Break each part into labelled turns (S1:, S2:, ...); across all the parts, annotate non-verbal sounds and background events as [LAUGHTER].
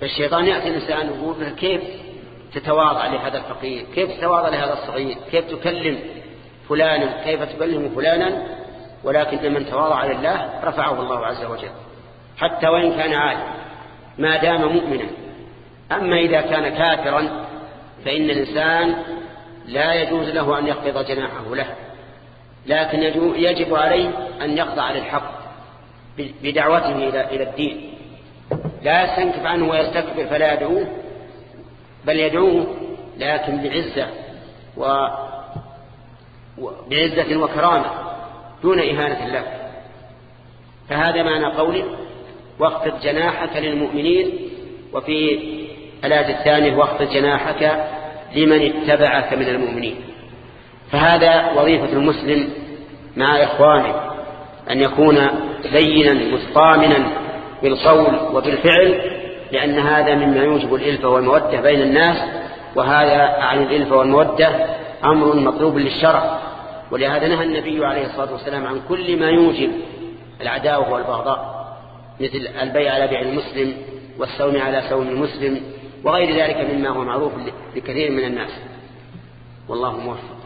S1: فالشيطان يأتي الإنسان يقول له كيف تتواضع لهذا الفقير؟ كيف تتواضع لهذا الصغير؟ كيف تكلم فلانا؟ كيف تكلم فلانا؟ ولكن من تواضع لله رفعه الله عز وجل. حتى وإن كان عالم ما دام مؤمنا. أما إذا كان كافرا فإن الإنسان لا يجوز له أن يقبض جناحه له. لكن يجب عليه أن يخضع للحق بدعوته إلى الدين. لا يستنكف عنه ويستكبر فلا يدعوه بل يدعوه لكن بعزة و بعزة وكرامة دون إهانة الله. فهذا معنى قوله واخفض جناحك للمؤمنين وفي الآية الثانية واخفض جناحك لمن اتبعك من المؤمنين. فهذا وظيفة المسلم مع إخوانه أن يكون لينا مستامنا بالقول وبالفعل لأن هذا مما يوجب الإلفة والمودة بين الناس وهذا عن الإلفة والمودة أمر مطلوب للشرع. ولهذا نهى النبي عليه الصلاة والسلام عن كل ما يوجب العداوة والبغضاء مثل البيع على بيع المسلم والصوم على صوم المسلم وغير ذلك مما هو معروف لكثير من الناس. والله موفق.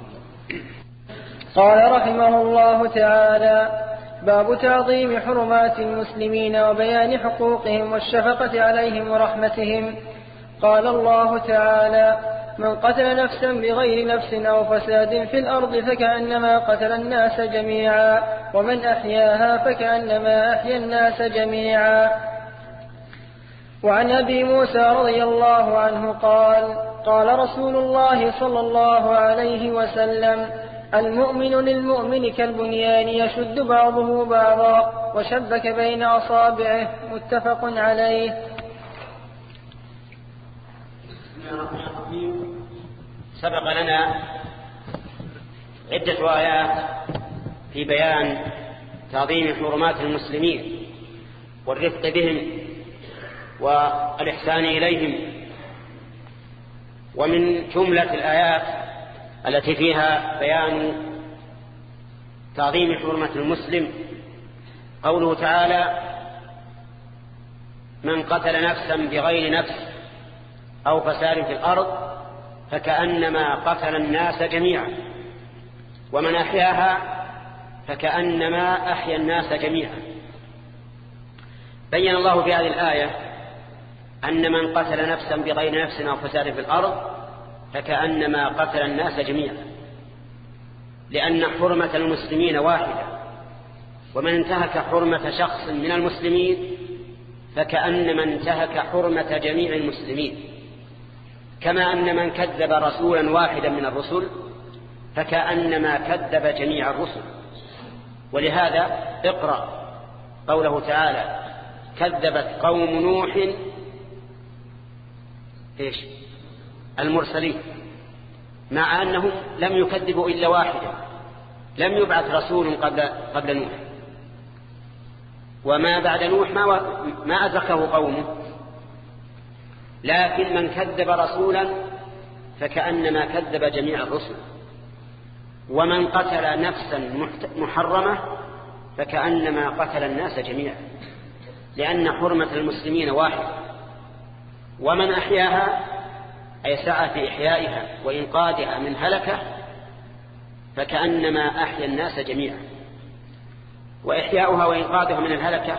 S2: قال رحمه الله تعالى باب تعظيم حرمات المسلمين وبيان حقوقهم والشفقة عليهم ورحمتهم. قال الله تعالى من قتل نفسا بغير نفس أو فساد في الأرض فكأنما قتل الناس جميعا ومن أحياها فكأنما أحيا الناس جميعا. وعن أبي موسى رضي الله عنه قال قال رسول الله صلى الله عليه وسلم المؤمن للمؤمن كالبنيان يشد بعضه بعضا وشبك بين أصابعه. متفق عليه.
S1: سبق لنا عدة آيات في بيان تعظيم حرمات المسلمين والرفق بهم والإحسان إليهم. ومن جملة الآيات التي فيها بيان تعظيم حرمة المسلم. قوله تعالى من قتل نفسا بغير نفس أو فساد في الأرض فكأنما قتل الناس جميعا ومن أحياها فكأنما أحيا الناس جميعا. بين الله في هذه الآية أن من قتل نفسا بغير نفس أو فساد في الأرض فكأنما قتل الناس جميعا لأن حرمة المسلمين واحدة ومن انتهك حرمة شخص من المسلمين فكأنما انتهك حرمة جميع المسلمين كما أن من كذب رسولا واحدا من الرسل فكأنما كذب جميع الرسل. ولهذا اقرأ قوله تعالى كذبت قوم نوح إيش؟ المرسلين مع أنهم لم يكذبوا إلا واحدا لم يبعث رسول قبل, قبل نوح. وما بعد نوح ما, ما أدركه قومه. لكن من كذب رسولا فكأنما كذب جميع الرسل. ومن قتل نفسا محرمة فكأنما قتل الناس جميعا لأن حرمة المسلمين واحد ومن أحياها أي سعى في إحيائها وإنقاذها من هلكة فكأنما أحيا الناس جميعا. وإحياؤها وإنقاذها من الهلكة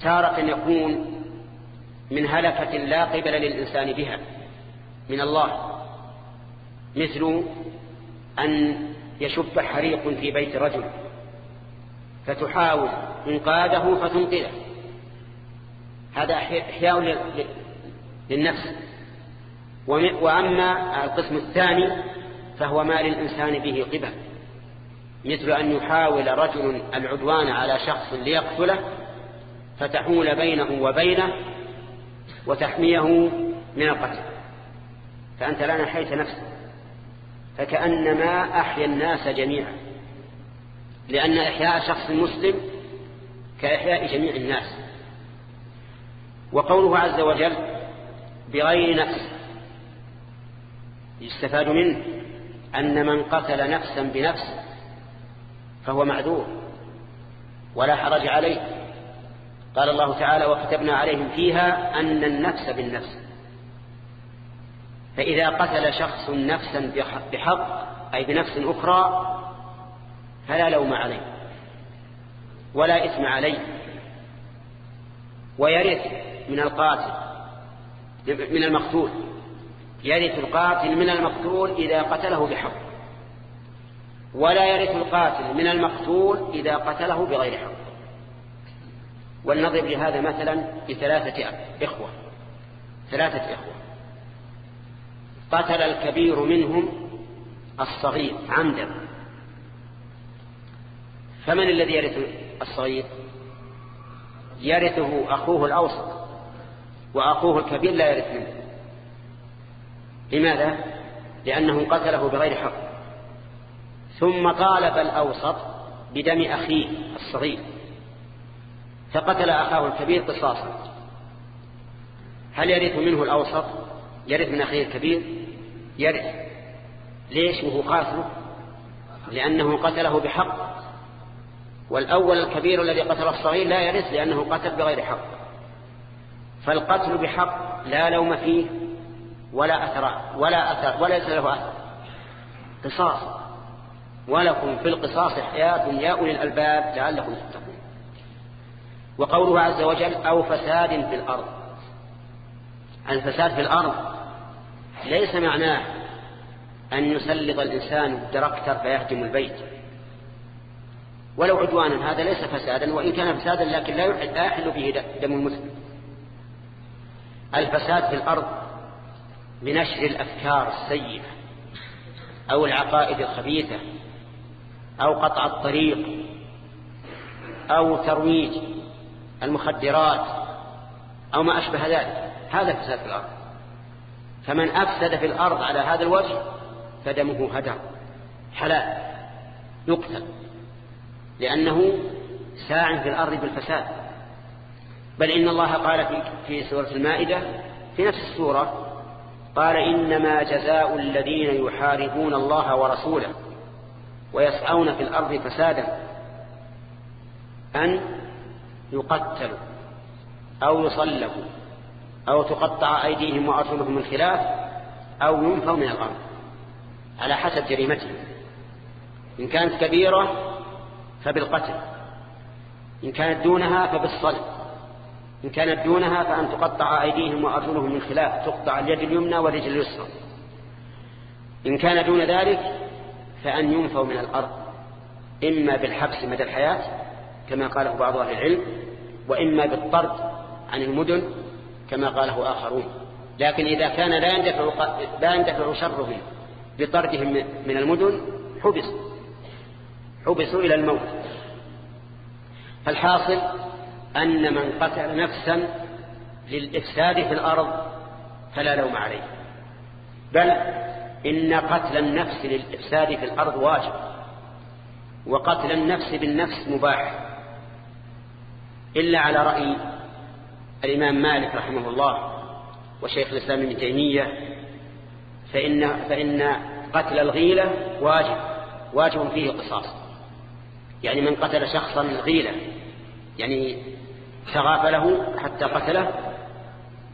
S1: تارة يكون من هلكة لا قبل للإنسان بها من الله مثل أن يشب حريق في بيت رجل فتحاول إنقاذه فتنقذه. هذا إحياء للنفس. وأما القسم الثاني فهو ما للإنسان به قبل مثل أن يحاول رجل العدوان على شخص ليقتله فتحول بينه وبينه وتحميه من القتل. فأنت لا نحيت نفسك فكأنما أحيا الناس جميعا لأن إحياء شخص مسلم كإحياء جميع الناس. وقوله عز وجل بغير نفس يستفاد منه أن من قتل نفسا بنفس فهو معذور ولا حرج عليه. قال الله تعالى وكتبنا عليهم فيها أن النفس بالنفس. فإذا قتل شخص نفسا بحق أي بنفس أخرى فلا لوم عليه ولا إثم عليه ويرث من القاتل من المقتول. يرث القاتل من المقتول إذا قتله بحق. ولا يرث القاتل من المقتول إذا قتله بغير حق. ولنضرب لهذا مثلا بثلاثة إخوة. ثلاثة إخوة. قتل الكبير منهم الصغير عمدا. فمن الذي يرث الصغير؟ يرثه أخوه الأوسط وأخوه الكبير لا يرث منه. لماذا؟ لأنه قتله بغير حق. ثم طالب الأوسط بدم أخيه الصغير. فقتل أخاه الكبير قصاصا. هل يرث منه الأوسط؟ يرث من أخيه الكبير؟ يرث. ليش؟ وهو قاتله لأنه قتله بحق. والأول الكبير الذي قتل الصغير لا يرث لأنه قتل بغير حق. فالقتل بحق لا لوم فيه. ولا أثر ولا أثر ولا ليس له أثر. قصاص. ولكم في القصاص حياة يا أولي الألباب لعلكم تتقون. وقوله عز وجل أو فساد في الأرض. الفساد في الأرض ليس معناه أن يسلط الإنسان الدركتر فيهدم البيت. ولو عدوانا هذا ليس فسادا وإن كان فسادا لكن لا يحل به دم المسلم. الفساد في الأرض بنشر الأفكار السيئة أو العقائد الخبيثة أو قطع الطريق أو ترويج المخدرات أو ما أشبه ذلك. هذا فساد في الأرض. فمن أفسد في الأرض على هذا الوجه فدمه هدر. حلال. يقتل لأنه ساع في الأرض بالفساد. بل إن الله قال في, سورة المائدة في نفس السورة قال إنما جزاء الذين يحاربون الله ورسوله ويسعون في الأرض فسادا أن يقتلوا أو يصلبوا أو تقطع أيديهم وأرجلهم من خلاف أو ينفوا من الأرض على حسب جريمتهم. إن كانت كبيرة فبالقتل إن كانت دونها فبالصلب. إن كانت دونها فأن تقطع أيديهم وأرجلهم من خلاف تقطع اليد اليمنى والرجل اليسرى. إن كان دون ذلك فأن ينفوا من الأرض إما بالحبس مدى الحياة كما قاله بعض أهل العلم وإما بالطرد عن المدن كما قاله آخرون. لكن إذا كان لا يندفع, لا يندفع شرهم بطردهم من المدن حبس حبسوا إلى الموت. فالحاصل أن من قتل نفسا للإفساد في الأرض فلا لوم عليه. بل إن قتل النفس للإفساد في الأرض واجب وقتل النفس بالنفس مباح. إلا على رأي الإمام مالك رحمه الله وشيخ الإسلام ابن تيمية فإن, فإن قتل الغيلة واجب واجب فيه قصاص يعني من قتل شخصا غيلة يعني تغافله حتى قتله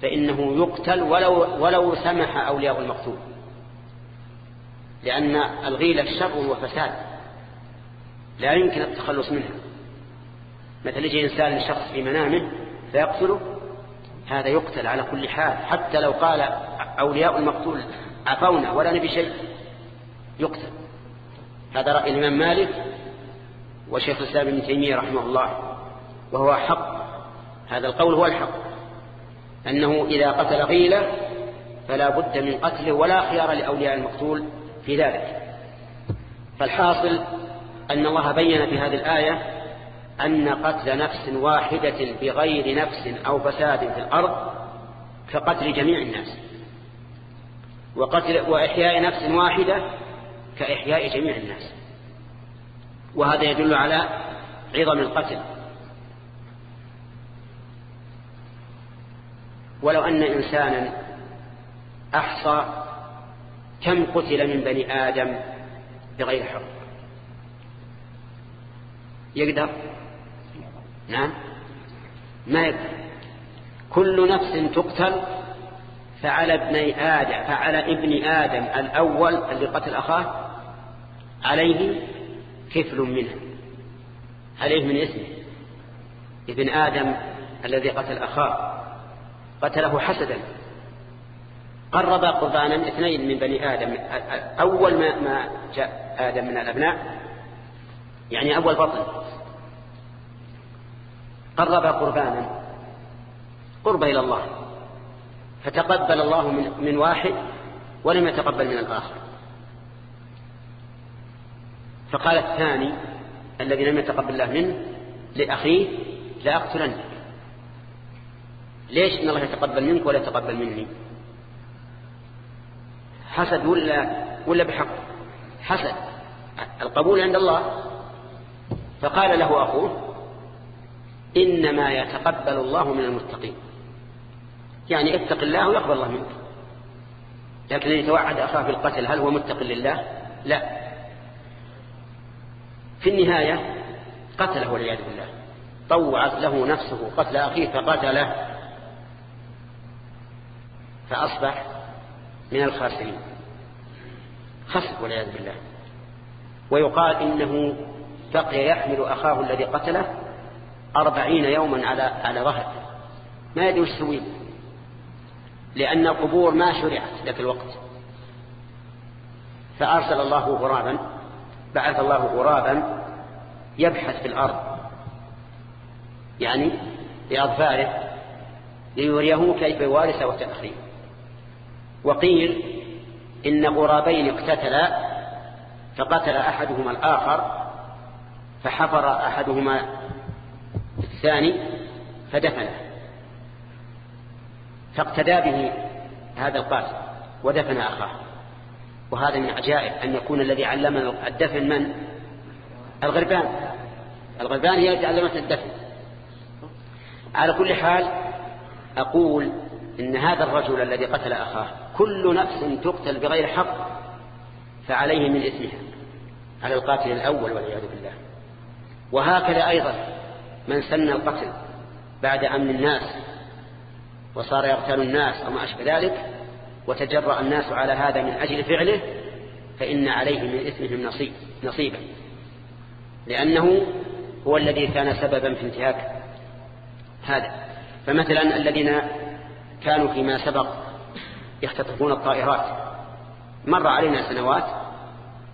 S1: فإنه يقتل ولو, ولو سمح أولياء المقتول. لأن الغيلة شر وفساد لا يمكن التخلص منها. مثل يجي إنسان لشخص في منامه فيقتله هذا يقتل على كل حال. حتى لو قال أولياء المقتول عفونا ولا نبي شيء يقتل. هذا رأي الإمام مالك وشيخ الإسلام ابن تيمية رحمه الله وهو حق. هذا القول هو الحق. أنه إذا قتل غيلة فلا بد من قتله ولا خيار لأولياء المقتول في ذلك. فالحاصل أن الله بين في هذه الآية أن قتل نفس واحدة بغير نفس أو فساد في الأرض كقتل جميع الناس. وقتل وإحياء نفس واحدة كإحياء جميع الناس. وهذا يدل على عظم القتل. ولو أن إنسانا أحصى كم قتل من بني آدم بغير حق؟ يقدر؟ نعم. ما يكفي كل نفس تقتل فعلى ابن آدم فعلى ابن آدم الأول اللي قتل أخاه عليه كفل منه. عليه من اسمه. ابن آدم الذي قتل أخاه. قتله حسدا. قرب قربانا اثنين من بني آدم. أول ما, ما جاء آدم من الأبناء يعني أول بطن. قرب قربانا قرب إلى الله. فتقبل الله من, من واحد ولم يتقبل من الآخر. فقال الثاني الذي لم يتقبل الله منه لأخيه لأقتلنك ليش إن الله يتقبل منك ولا يتقبل مني؟ حسد ولا ولا بحق؟ حسد. القبول عند الله. فقال له أخوه إنما يتقبل الله من المتقين. يعني اتق الله ويقبل الله منك. لكن يتوعد أخاه بالقتل هل هو متق لله؟ لا. في النهاية قتله والعياذ بالله. طوعت له نفسه قتل أخيه فقتله. فأصبح من الخاسرين. خسر والعياذ بالله. ويقال إنه بقي يحمل أخاه الذي قتله أربعين يوما على على ظهر ما يدري وش يسوي؟ لأن القبور ما شرعت ذاك الوقت. فأرسل الله غرابا بعث الله غرابا يبحث في الأرض. يعني بأظفاره ليريه كيف يوارث وتأخيه وقيل إن غرابين اقتتلا فقتل أحدهما الآخر فحفر أحدهما الثاني فدفنه. فاقتدى به هذا القاتل ودفن أخاه. وهذا من عجائب أن يكون الذي علمنا الدفن من؟ الغربان. الغربان هي التي علمت الدفن. على كل حال أقول إن هذا الرجل الذي قتل أخاه كل نفس تقتل بغير حق فعليه من إثمها على القاتل الأول والعياذ بالله. وهكذا أيضا من سن القتل بعد أمن الناس وصار يغتال الناس أو ما أشبه ذلك وتجرأ الناس على هذا من أجل فعله فإن عليه من إثمهم نصيب نصيبا. لأنه هو الذي كان سببا في انتهاك هذا. فمثلا الذين كانوا فيما سبق يختطفون الطائرات. مر علينا سنوات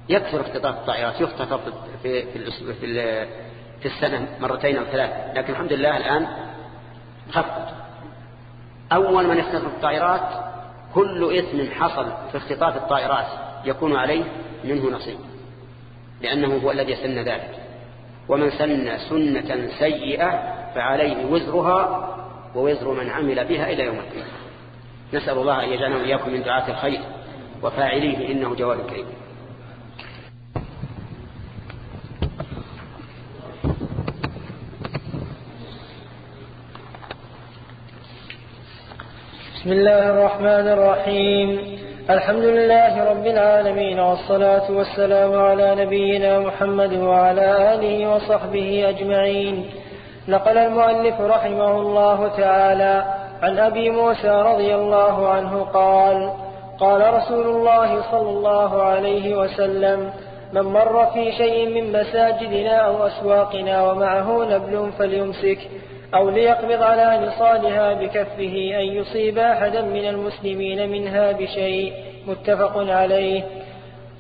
S1: يكثر اختطاف الطائرات يختطف في, في, في, في السنة مرتين أو ثلاث لكن الحمد لله الآن خفت أول من يختطف الطائرات كل إثم حصل في اختطاف الطائرات يكون عليه منه نصيب لأنه هو الذي سن ذلك. ومن سن سنة سيئة فعليه وزرها ووزر من عمل بها إلى يوم القيامة. نسأل الله أن يجعلنا وإياكم من دعاة الخير وفاعليه إنه جواد كريم.
S2: بسم الله الرحمن الرحيم. الحمد لله رب العالمين والصلاة والسلام على نبينا محمد وعلى آله وصحبه أجمعين. نقل المؤلف رحمه الله تعالى عن أبي موسى رضي الله عنه قال قال رسول الله صلى الله عليه وسلم من مر في شيء من مساجدنا أو أسواقنا ومعه نبل فليمسك أو ليقبض على نصالها بكفه أن يصيب أحدا من المسلمين منها بشيء. متفق عليه.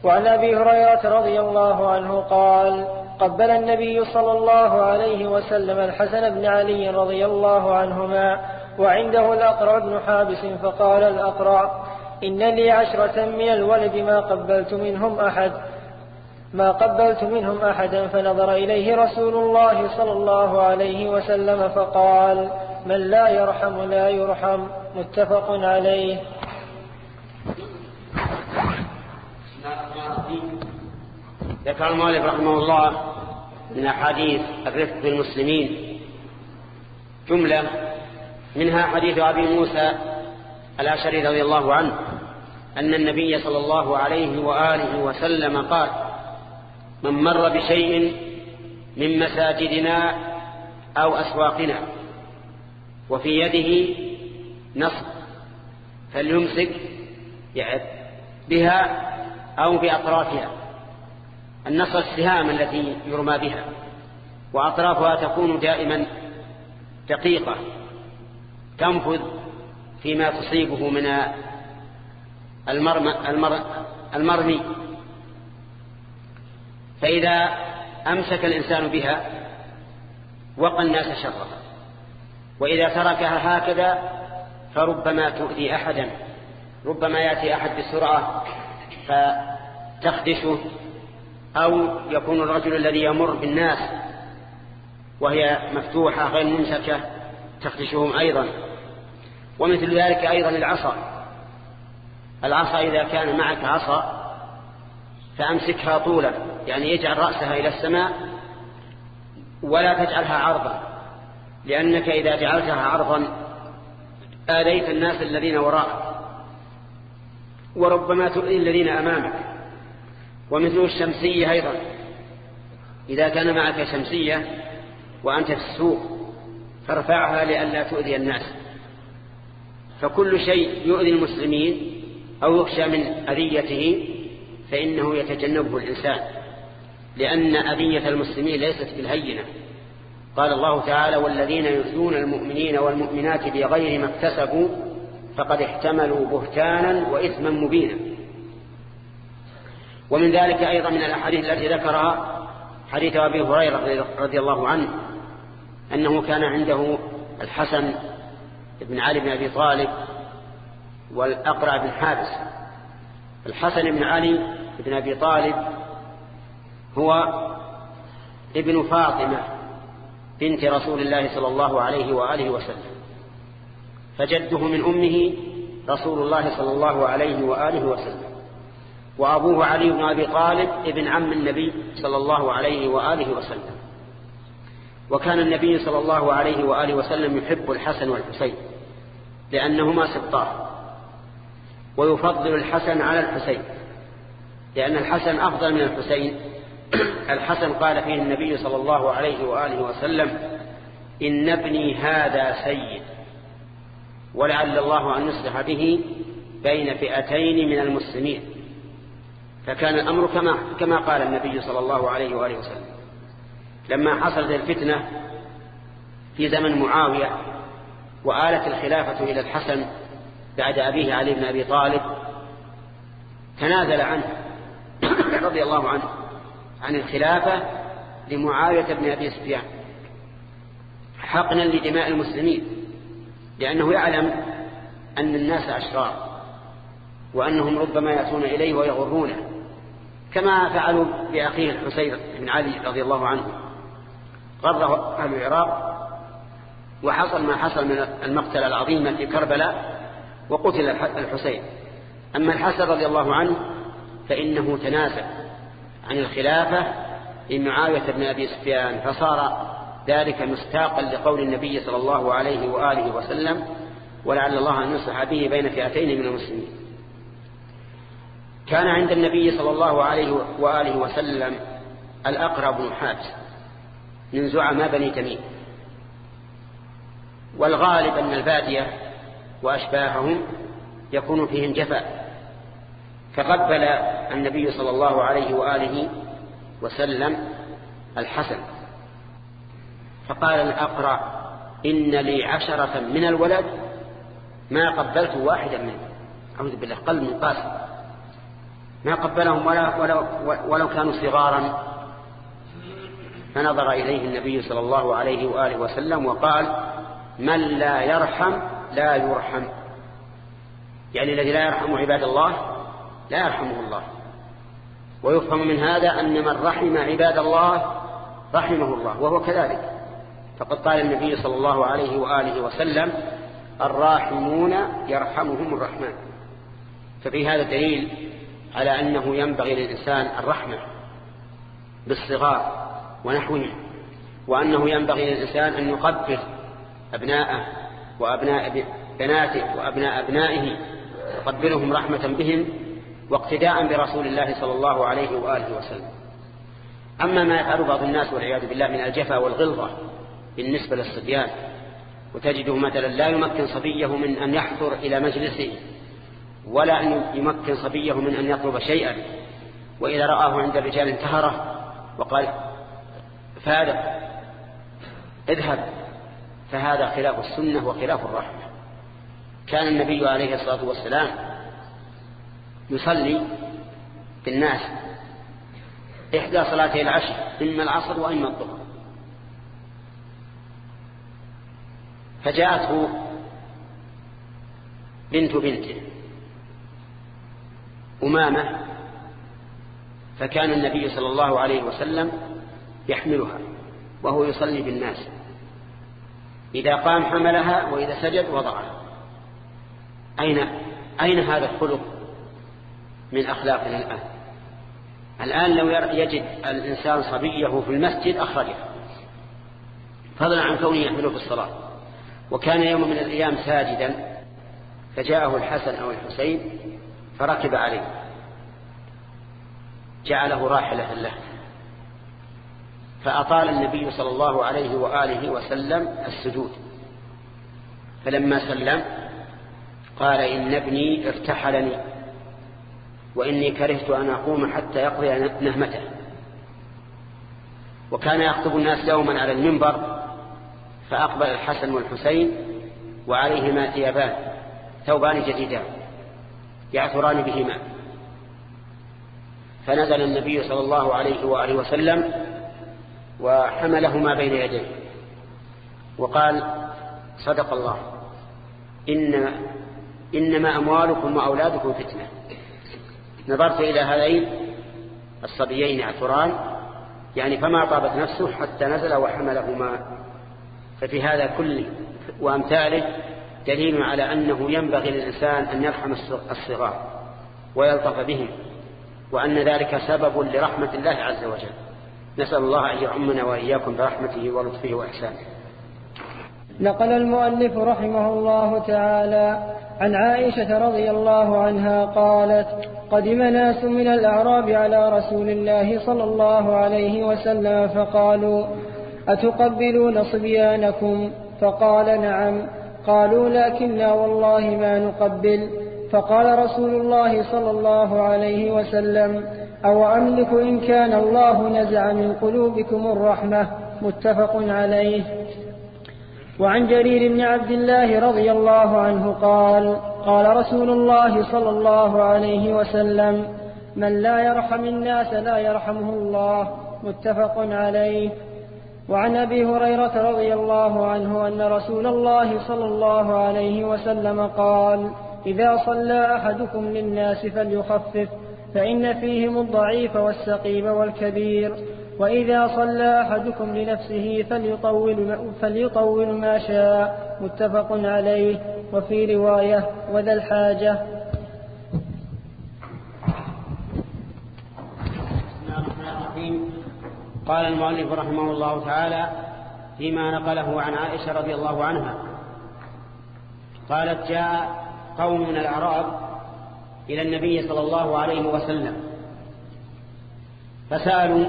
S2: وعن أبي هريرة رضي الله عنه قال قبل النبي صلى الله عليه وسلم الحسن بن علي رضي الله عنهما وعنده الأقرع بن حابس فقال الأقرع إن لي عشرة من الولد ما قبلت منهم أحد ما قبلت منهم أحدا فنظر إليه رسول الله صلى الله عليه وسلم فقال من لا يرحم لا يرحم متفق عليه.
S1: ذكر المؤلف رحمه الله من أحاديث الرفق بالمسلمين جملة منها حديث أبي موسى الأشري رضي الله عنه أن النبي صلى الله عليه وآله وسلم قال من مر بشيء من مساجدنا أو أسواقنا وفي يده نصب فليمسك بها أو بأطرافها النصر السهام التي يرمى بها. وأطرافها تكون دائما دقيقة. تنفذ فيما تصيبه من المرمى المرمي. فإذا أمسك الإنسان بها وقى الناس شرها. وإذا تركها هكذا فربما تؤذي أحدا. ربما يأتي أحد بسرعة فتخدشه أو يكون الرجل الذي يمر بالناس وهي مفتوحة غير ممسكة تخدشهم أيضا. ومثل ذلك أيضا العصا. العصا إذا كان معك عصا فأمسكها طولا يعني يجعل رأسها إلى السماء ولا تجعلها عرضا لأنك إذا جعلتها عرضا آذيت الناس الذين وراءك. وربما تؤذي الذين أمامك. ومثل الشمسية أيضا. إذا كان معك شمسية وأنت في السوق فارفعها لئلا تؤذي الناس. فكل شيء يؤذي المسلمين أو يخشى من أذيته فإنه يتجنبه الإنسان. لأن أذية المسلمين ليست بالهينة. قال الله تعالى والذين يؤذون المؤمنين والمؤمنات بغير ما اكتسبوا فقد احتملوا بهتانا وإثما مبينا. ومن ذلك أيضا من الأحاديث التي ذكرها حديث أبي هريرة رضي الله عنه أنه كان عنده الحسن بن علي بن أبي طالب والأقرع بن حابس. الحسن بن علي بن أبي طالب هو ابن فاطمة بنت رسول الله صلى الله عليه وآله وسلم. فجده من أمه رسول الله صلى الله عليه وآله وسلم. وأبوه علي بن أبي طالب ابن عم النبي صلى الله عليه وآله وسلم. وكان النبي صلى الله عليه وآله وسلم يحب الحسن والحسين لأنهما سبطاه ويفضل الحسن على الحسين لأن الحسن أفضل من الحسين. [CLEARS THROAT] الحسن قال فيه النبي صلى الله عليه وآله وسلم إن ابني هذا سيد. ولعل الله أن يصلح به بين فئتين من المسلمين. فكان الأمر كما, كما قال النبي صلى الله عليه وآله وسلم. لما حصلت الفتنة في زمن معاوية وآلت الخلافة إلى الحسن بعد أبيه علي بن أبي طالب تنازل عنه [COUGHS] رضي الله عنه عن الخلافة لمعاوية بن أبي سفيان حقنا لدماء المسلمين. لأنه يعلم أن الناس أشرار وأنهم ربما يأتون إليه ويغرونه كما فعلوا بأخيه الحسين بن علي رضي الله عنه. غره أهل العراق وحصل ما حصل من المقتلة العظيمة في كربلاء وقتل الحسين. أما الحسن رضي الله عنه فإنه تنازل عن الخلافة لمعاوية بن أبي سفيان فصار ذلك مستاقا لقول النبي صلى الله عليه وآله وسلم ولعل الله أن يصلح به بين فئتين من المسلمين. كان عند النبي صلى الله عليه وآله وسلم الأقرب بن حابس من زعماء بني تميم. والغالب أن البادية وأشباههم يكون فيهم جفاء. فقبل النبي صلى الله عليه وآله وسلم الحسن. فقال الأقرع إن لي عشرة من الولد ما قبلت واحدا منهم. أعوذ بالله قلب من قاسم ما قبلهم ولا ولو, ولو كانوا صغارا. فنظر إليه النبي صلى الله عليه وآله وسلم وقال من لا يرحم لا يرحم. يعني الذي لا يرحم عباد الله لا يرحمه الله. ويفهم من هذا أن من رحم عباد الله رحمه الله وهو كذلك. فقد قال النبي صلى الله عليه وآله وسلم الراحمون يرحمهم الرحمن. ففي هذا دليل على أنه ينبغي للإنسان الرحمة بالصغار ونحوهم وأنه ينبغي للإنسان أن يقبل أبناءه وأبناء بناته وأبناء أبنائه يقبلهم رحمة بهم واقتداء برسول الله صلى الله عليه وآله وسلم. أما ما يفعل بعض الناس والعياذ بالله من الجفا والغلظة بالنسبة للصبيان وتجده مثلا لا يمكن صبيه من أن يحضر إلى مجلسه ولا أن يمكن صبيه من أن يطلب شيئا. وإذا رآه عند الرجال انتهره وقال فارق اذهب. فهذا خلاف السنة وخلاف الرحمة. كان النبي عليه الصلاة والسلام يصلي بالناس إحدى صلاتي العشر إما العصر وإما الظهر. فجاءته بنت بنته أمامة فكان النبي صلى الله عليه وسلم يحملها وهو يصلي بالناس. إذا قام حملها وإذا سجد وضعها. أين, أين هذا الخلق من أخلاقنا الآن؟ الآن لو يجد الإنسان صبيه في المسجد أخرجه. فضلا عن كونه يحمله في الصلاة. وكان يوم من الأيام ساجدا فجاءه الحسن أو الحسين فركب عليه. جعله راحلة له. فأطال النبي صلى الله عليه وآله وسلم السجود. فلما سلم قال إن ابني ارتحلني وإني كرهت أن أقوم حتى يقضي نهمته. وكان يخطب الناس يوما على المنبر فأقبل الحسن والحسين وعليهما ثيابان ثوبان جديدان يعثران بهما. فنزل النبي صلى الله عليه وآله وسلم وحملهما بين يديه وقال صدق الله إن إنما أموالكم وأولادكم فتنة. نظرت إلى هذين الصبيين عثران يعني فما طابت نفسه حتى نزل وحملهما ففي هذا كله وأمثاله دليل على أنه ينبغي للإنسان أن يرحم الصغار ويلطف بهم وأن ذلك سبب لرحمة الله عز وجل. نسأل الله أن يعمنا وإياكم برحمته ولطفه وإحسانه.
S2: نقل المؤلف رحمه الله تعالى عن عائشة رضي الله عنها قالت قدم ناس من الأعراب على رسول الله صلى الله عليه وسلم فقالوا أتقبلون صبيانكم؟ فقال نعم. قالوا لكنا والله ما نقبل. فقال رسول الله صلى الله عليه وسلم أو أملك إن كان الله نزع من قلوبكم الرحمة؟ متفق عليه. وعن جرير بن عبد الله رضي الله عنه قال قال رسول الله صلى الله عليه وسلم من لا يرحم الناس لا يرحمه الله. متفق عليه. وعن أبي هريرة رضي الله عنه أن رسول الله صلى الله عليه وسلم قال إذا صلى أحدكم للناس فليخفف فإن فيهم الضعيف والسقيم والكبير. وإذا صلى أحدكم لنفسه فليطول, فليطول ما شاء. متفق عليه. وفي رواية وذا الحاجة
S1: قال المؤلف رحمه الله تعالى فيما نقله عن عائشة رضي الله عنها. قالت جاء قوم من الأعراب إلى النبي صلى الله عليه وسلم فسألوا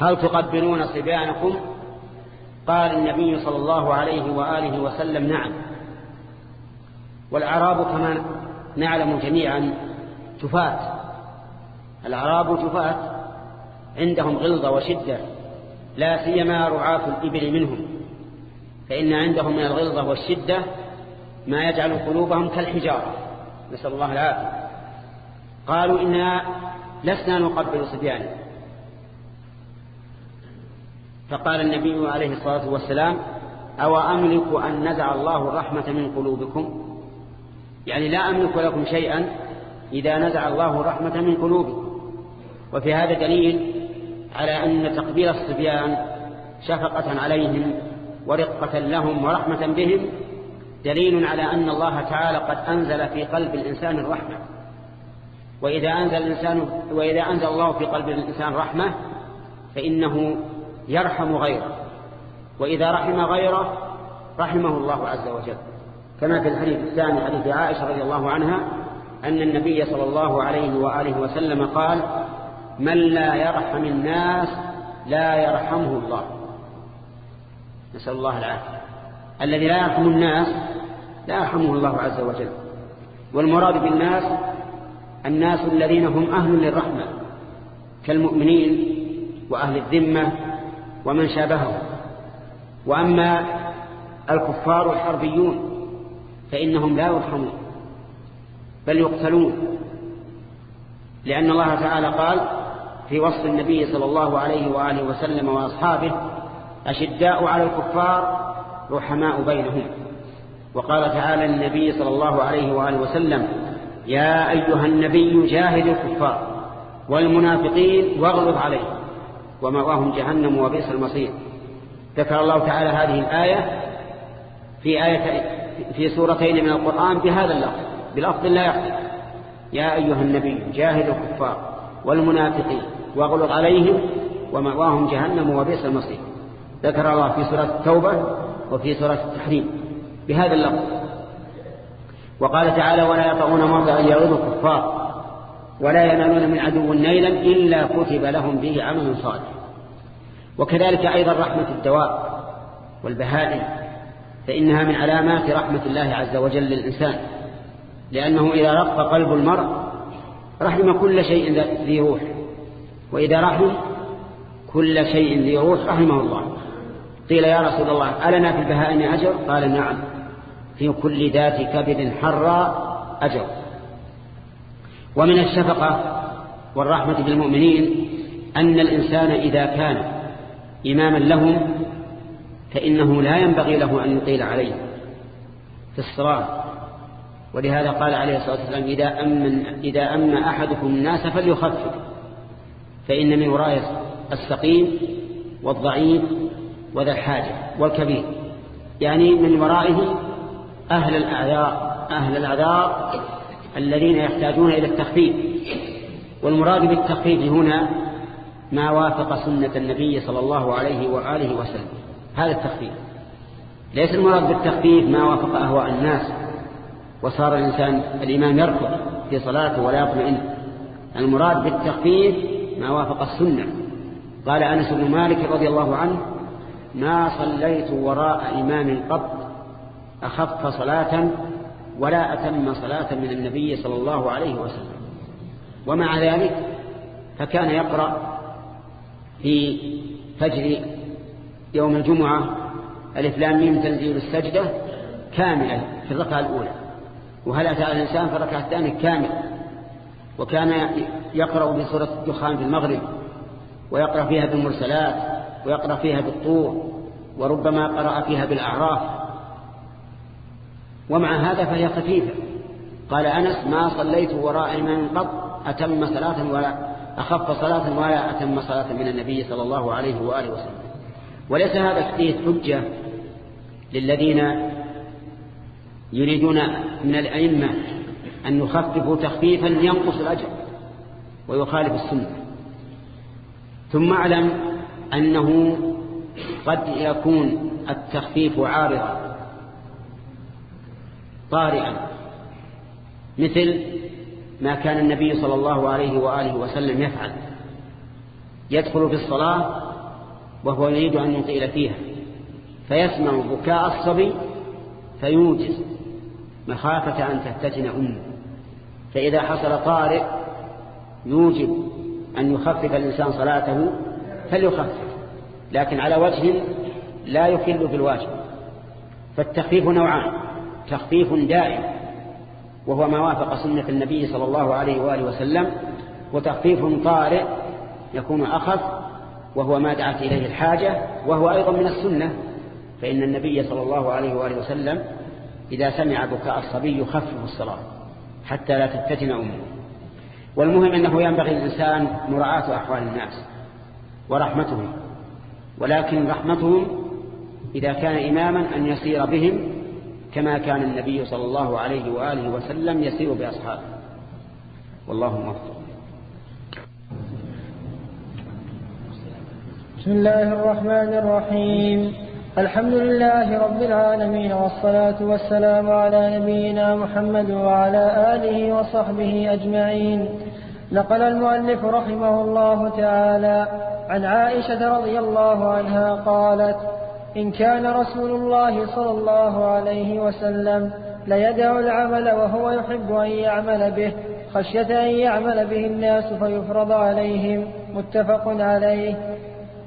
S1: هل تقبلون صبيانكم؟ قال النبي صلى الله عليه وآله وسلم نعم. والأعراب كما نعلم جميعا جفاة الأعراب جفاة عندهم غلظة وشدة لا سيما رعاة الإبل منهم. فإن عندهم من الغلظة والشدة ما يجعل قلوبهم كالحجارة. نسأل الله العافية. قالوا إنا لسنا نقبل صبياننا فقال النبي عليه الصلاة والسلام أو أملك أن نزع الله الرحمة من قلوبكم؟ يعني لا أملك لكم شيئا إذا نزع الله الرحمة من قلوبكم. وفي هذا دليل على أن تقبيل الصبيان شفقة عليهم ورقة لهم ورحمة بهم دليل على أن الله تعالى قد أنزل في قلب الإنسان الرحمة. وإذا أنزل, الإنسان وإذا أنزل الله في قلب الإنسان رحمة فإنه يرحم غيره. وإذا رحم غيره رحمه الله عز وجل. كما في الحديث الثاني حديث عائشة رضي الله عنها أن النبي صلى الله عليه وآله وسلم قال من لا يرحم الناس لا يرحمه الله. نسأل الله العافية. الذي لا يرحم الناس لا يرحمه الله عز وجل. والمراد بالناس الناس الذين هم أهل للرحمة كالمؤمنين وأهل الذمة ومن شابههم. وأما الكفار الحربيون فإنهم لا يرحمون بل يقتلون. لأن الله تعالى قال في وصف النبي صلى الله عليه وآله وسلم وأصحابه أشداء على الكفار رحماء بينهم. وقال تعالى للنبي صلى الله عليه وآله وسلم يا أيها النبي جاهد الكفار والمنافقين واغلظ عليهم ومأواهم جهنم وبئس المصير. ذكر الله تعالى هذه الآية في آية في سورتين من القرآن بهذا اللفظ بلفظ لا يختلف يا أيها النبي جاهد الكفار والمنافقين واغلظ عليهم ومأواهم جهنم وبئس المصير. ذكر الله في سورة التوبة وفي سورة التحريم بهذا اللفظ. وقال تعالى ولا يطعون مرضى أن يعودوا الكفار ولا ينالون من عدو نيلا إلا كتب لهم به عمل صالح. وكذلك أيضا رحمة الدواب والبهائم فإنها من علامات رحمة الله عز وجل للإنسان لأنه إذا رق قلب المرء رحم كل شيء ذي روح. وإذا رحم كل شيء ذي روح رحمه الله. قيل يا رسول الله ألنا في البهائم أجر؟ قال نعم. في كل ذات كبد حرى أجر. ومن الشفقة والرحمة بالمؤمنين أن الإنسان إذا كان إماما لهم فإنه لا ينبغي له أن يطيل عليه في الصلاة ولهذا قال عليه الصلاة والسلام إذا أمن, إذا أمن أحدكم الناس فليخفف. فإن من وراء السقيم والضعيف وذا الحاجة والكبير. يعني من ورائه أهل الأعذار أهل الأعذار الذين يحتاجون إلى التخفيف. والمراد بالتخفيف هنا ما وافق سنة النبي صلى الله عليه وآله وسلم. هذا التخفيف. ليس المراد بالتخفيف ما وافق أهواء الناس وصار الإنسان الإمام يركض في صلاته ولا يطمئن. المراد بالتخفيف ما وافق السنة. قال أنس بن مالك رضي الله عنه ما صليت وراء إمام قط أخف صلاة ولا أتم صلاة من النبي صلى الله عليه وسلم. ومع ذلك فكان يقرأ في فجر يوم الجمعة الإفلام من تنزيل السجدة كاملة في الركعة الأولى. وهل أتى الإنسان في الركعة الثانية؟ كاملة. وكان يقرأ بسورة الدخان في المغرب ويقرأ فيها بالمرسلات ويقرأ فيها بالطور وربما قرأ فيها بالأعراف. ومع هذا فهي خفيفة. قال أنس ما صليت وراء إمام قط أتم صلاة ولا أخف صلاة ولا أتم صلاة من النبي صلى الله عليه وآله وسلم. وليس هذا فيه حجة للذين يريدون من الأئمة أن يخففوا تخفيفا ينقص الأجر ويخالف السنة. ثم أعلم أنه قد يكون التخفيف عارضا طارئا مثل ما كان النبي صلى الله عليه وآله وسلم يفعل. يدخل في الصلاة وهو يريد أن يطيل فيها فيسمع بكاء الصبي فيوجز مخافة أن تفتتن أمه. فإذا حصل طارئ يوجب أن يخفف الإنسان صلاته فليخفف لكن على وجه لا يكل في الواجب. فالتخفيف نوعان تخفيف دائم وهو ما وافق سنة النبي صلى الله عليه وآله وسلم وتخفيف طارئ يكون أخف وهو ما دعت إليه الحاجة وهو أيضا من السنة. فإن النبي صلى الله عليه وآله وسلم إذا سمع بكاء الصبي يخفف الصلاة. حتى لا تفتتن أمه. والمهم أنه ينبغي الإنسان مراعاة أحوال الناس ورحمتهم ولكن رحمتهم إذا كان إماما أن يسير بهم كما كان النبي صلى الله عليه وآله وسلم يسير بأصحابه. والله موفق.
S2: بسم الله الرحمن الرحيم. الحمد لله رب العالمين والصلاة والسلام على نبينا محمد وعلى آله وصحبه أجمعين. نقل المؤلف رحمه الله تعالى عن عائشة رضي الله عنها قالت إن كان رسول الله صلى الله عليه وسلم ليدع العمل وهو يحب أن يعمل به خشية أن يعمل به الناس فيفرض عليهم متفق عليه.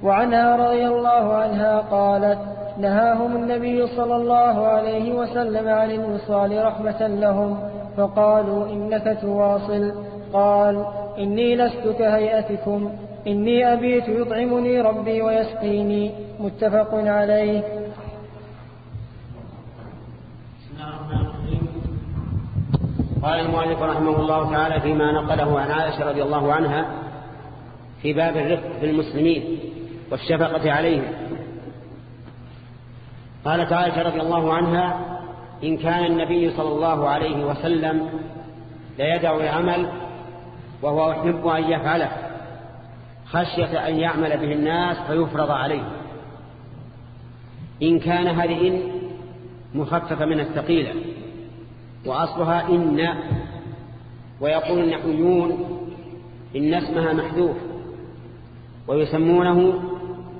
S2: وعنها رضي الله عنها قالت نهاهم النبي صلى الله عليه وسلم عن الوصال رحمة لهم فقالوا إنك تواصل. قال إني لست كهيئتكم إني أبيت يطعمني ربي ويسقيني. متفق عليه.
S1: قال المؤلف رحمه الله تعالى فيما نقله عن عائشة رضي الله عنها في باب الرفق بالمسلمين والشفقة عليهم. قالت عائشة رضي الله عنها إن كان النبي صلى الله عليه وسلم ليدع العمل وهو يحب أن يفعله خشية أن يعمل به الناس فيفرض عليه. إن كان هذه إن مخففة من الثقيلة وأصلها إن ويقول النحويون إن اسمها محذوف ويسمونه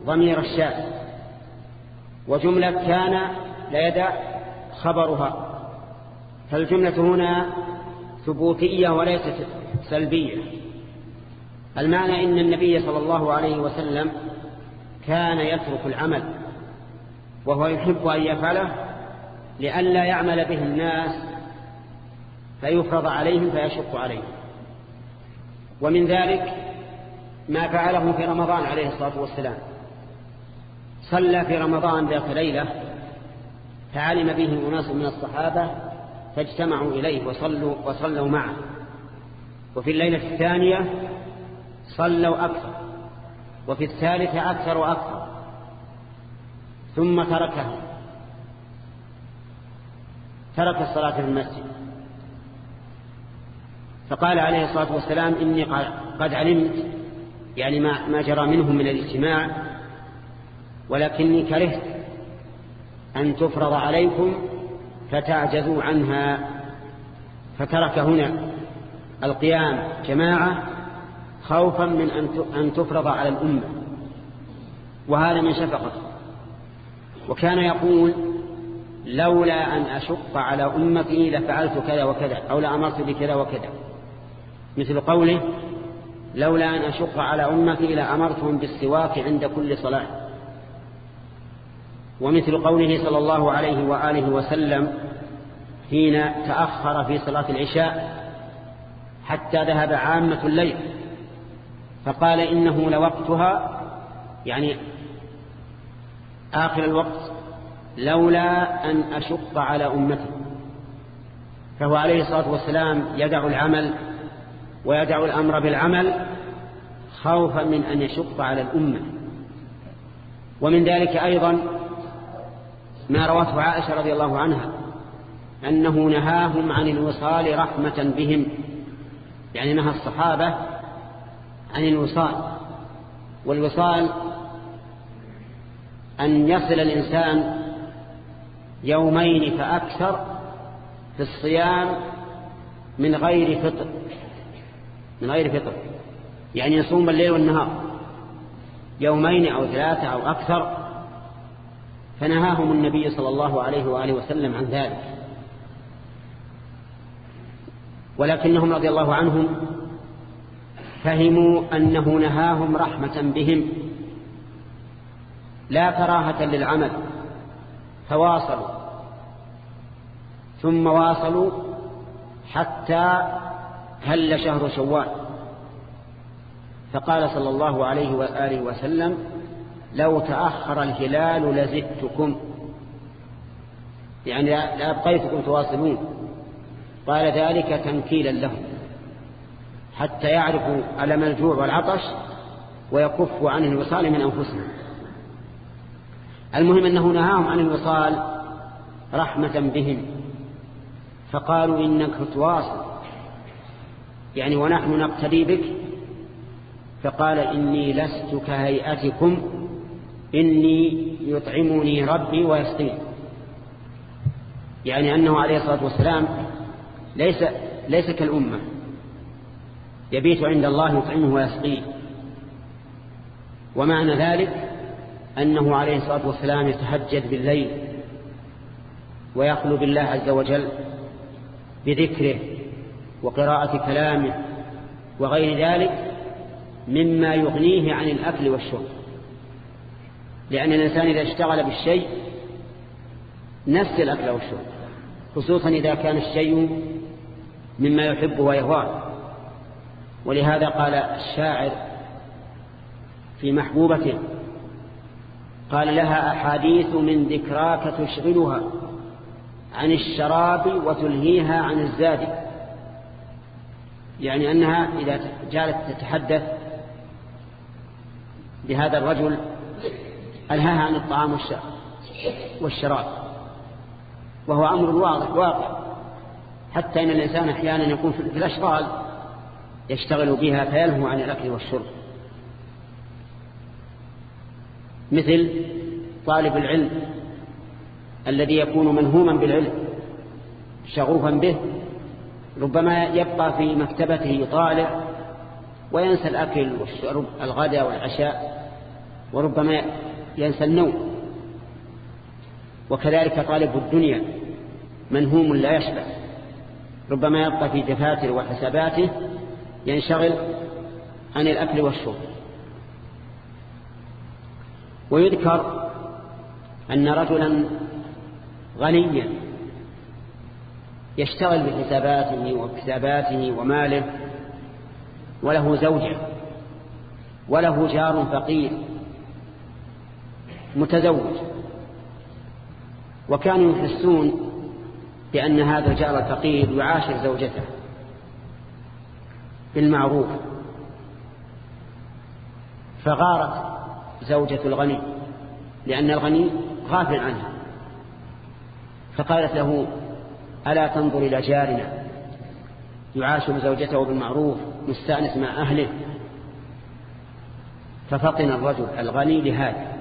S1: ضمير الشاذ. وجملة كان لا يدع خبرها. فالجملة هنا ثبوتية وليست سلبية. المعنى إن النبي صلى الله عليه وسلم كان يترك العمل وهو يحب أن يفعله لئلا يعمل به الناس فيفرض عليهم فيشق عليهم. ومن ذلك ما فعله في رمضان عليه الصلاة والسلام. صلى في رمضان ذات ليلة فعلم به أناس من الصحابة فاجتمعوا إليه وصلوا, وصلوا معه. وفي الليلة الثانية صلوا أكثر وفي الثالثة أكثر وأكثر ثم تركه. ترك الصلاة في المسجد. فقال عليه الصلاة والسلام إني قد علمت يعني ما, ما جرى منهم من الاجتماع ولكني كرهت أن تفرض عليكم فتعجزوا عنها. فترك هنا القيام جماعة خوفا من أن تفرض على الأمة. وهذا من شفقة. وكان يقول لولا أن أشق على أمتي لفعلت كذا وكذا أو لأمرت بكذا وكذا. مثل قوله لولا أن أشق على أمتي لأمرتهم بالسواك عند كل صلاة. ومثل قوله صلى الله عليه وآله وسلم حين تأخر في صلاة العشاء حتى ذهب عامة الليل فقال إنه لوقتها يعني آخر الوقت لولا أن أشق على أمتي فهو عليه الصلاة والسلام يدع العمل ويدع الأمر بالعمل خوفا من أن يشق على الأمة. ومن ذلك أيضا ما روته عائشة رضي الله عنها أنه نهاهم عن الوصال رحمة بهم. يعني نهى الصحابة عن الوصال والوصال أن يصل الإنسان يومين فأكثر في الصيام من غير فطر من غير فطر يعني يصوم الليل والنهار يومين أو ثلاثة أو أكثر. فنهاهم النبي صلى الله عليه وآله وسلم عن ذلك. ولكنهم رضي الله عنهم فهموا أنه نهاهم رحمة بهم. لا كراهة للعمل فواصلوا. ثم واصلوا حتى هل شهر شوال. فقال صلى الله عليه وآله وسلم لو تأخر الهلال لزدتكم. يعني لأبقيتكم تواصلون. قال ذلك تنكيلا لهم. حتى يعرفوا ألم الجوع والعطش ويكفوا عن الوصال من أنفسهم. المهم أنه نهاهم عن الوصال رحمة بهم. فقالوا إنك تواصل. يعني ونحن نقتدي بك. فقال إني لست كهيئتكم. إني يطعمني ربي ويسقين يعني أنه عليه الصلاة والسلام ليس, ليس كالأمة. يبيت عند الله يطعمه ويسقيه. ومعنى ذلك أنه عليه الصلاة والسلام يتهجد بالليل ويخلو بالله عز وجل بذكره وقراءة كلامه وغير ذلك مما يغنيه عن الأكل والشرب. لأن الإنسان إذا اشتغل بالشيء نسي الأكل والشرب خصوصا إذا كان الشيء مما يحبه ويهواه. ولهذا قال الشاعر في محبوبته قال لها أحاديث من ذكراك تشغلها عن الشراب وتلهيها عن الزاد. يعني أنها إذا جالت تتحدث بهذا الرجل ألهاها عن الطعام والشراب. وهو أمر واضح واقع. حتى إن الإنسان أحيانا يكون في الأشغال يشتغل بها فيلهو عن الأكل والشرب. مثل طالب العلم الذي يكون منهوما بالعلم شغوفا به ربما يبقى في مكتبته يطالع وينسى الأكل والشرب الغداء والعشاء وربما ينسى النوم. وكذلك طالب الدنيا منهوم لا يشبع. ربما يبقى في دفاتر وحساباته ينشغل عن الأكل والشرب. ويذكر أن رجلا غنيا يشتغل بحساباته وكتاباته وماله وله زوجة وله جار فقير. متزوج. وكانوا يحسون بأن هذا الجار الفقير يعاشر زوجته بالمعروف. فغارت زوجة الغني لأن الغني غافل عنها. فقالت له ألا تنظر إلى جارنا يعاشر زوجته بالمعروف مستأنس مع أهله؟ ففطن الرجل الغني لهذا.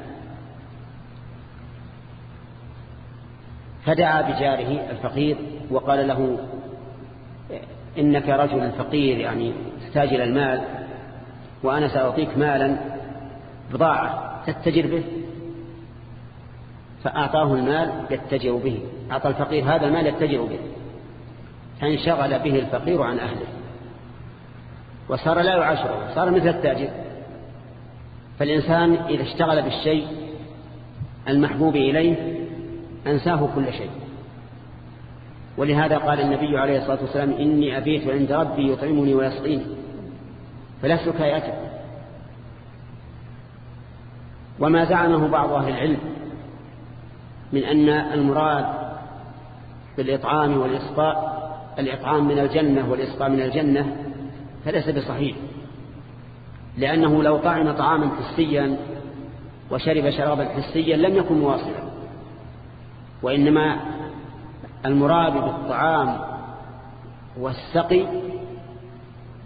S1: فدعا بجاره الفقير وقال له إنك رجل فقير يعني تحتاج إلى المال وأنا سأعطيك مالا بضاعة تتجر به. فأعطاه المال يتجر به. أعطى الفقير هذا المال يتجر به. فانشغل به الفقير عن أهله. وصار لا يعاشره صار مثل التاجر. فالإنسان إذا اشتغل بالشيء المحبوب إليه أنساه كل شيء. ولهذا قال النبي عليه الصلاة والسلام إني أبيت عند ربي يطعمني ويسقيني. فلست كايته وما زعمه بعض أهل العلم من أن المراد بالإطعام والإسقاء الإطعام من الجنة والإسقاء من الجنة فليس بصحيح. لأنه لو طعم طعاما حسيا وشرب شرابا حسيا لم يكن مواصلا. وإنما المراد بالطعام والسقي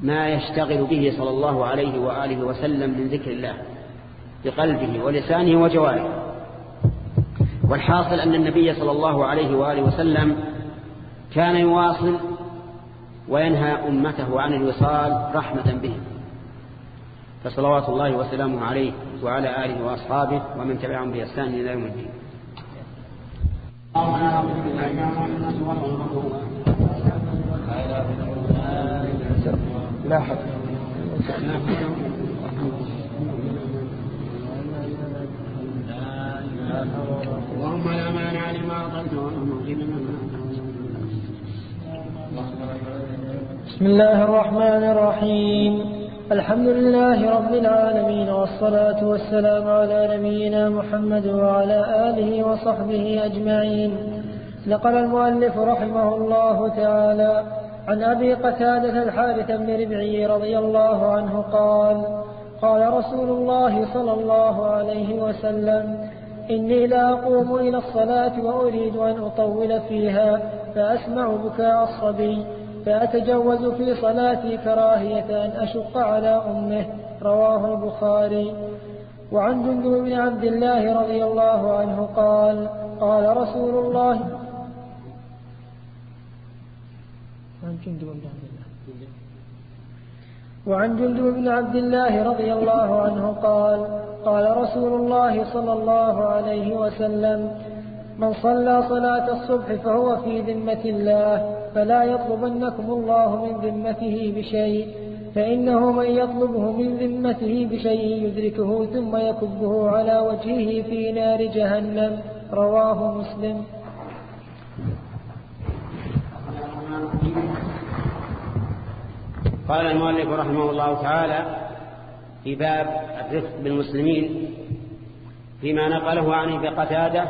S1: ما يشتغل به صلى الله عليه وآله وسلم من ذكر الله بقلبه ولسانه وجواره. والحاصل أن النبي صلى الله عليه وآله وسلم كان يواصل وينهى أمته عن الوصال رحمة بهم فصلوات الله وسلامه عليه وعلى آله وأصحابه ومن تبعهم بإحسان إلى يوم الدين. لا حد. اللهم لا مانع لما اعطيت
S2: بسم الله الرحمن الرحيم. الحمد لله رب العالمين والصلاة والسلام على نبينا محمد وعلى آله وصحبه أجمعين. نقل المؤلف رحمه الله تعالى عن أبي قتادة الحارث بن ربعي رضي الله عنه قال قال رسول الله صلى الله عليه وسلم إني لا أقوم إلى الصلاة وأريد أن أطول فيها فأسمع بكاء الصبي. فأتجوز في صلاتي كراهية أن أشق على أمه رواه البخاري. وعن جندب بن عبد الله رضي الله عنه قال قال رسول الله. عن جندب بن عبد الله. وعن جندب بن عبد الله رضي الله عنه قال قال رسول الله صلى الله عليه وسلم من صلى صلاة الصبح فهو في ذمة الله فلا يطلبنكم الله من ذمته بشيء فإنه من يطلبه من ذمته بشيء يدركه ثم يكبه على وجهه في نار جهنم. رواه مسلم.
S1: قال المؤلف رحمه الله تعالى في باب الرفق بالمسلمين فيما نقله عن ابي قتادة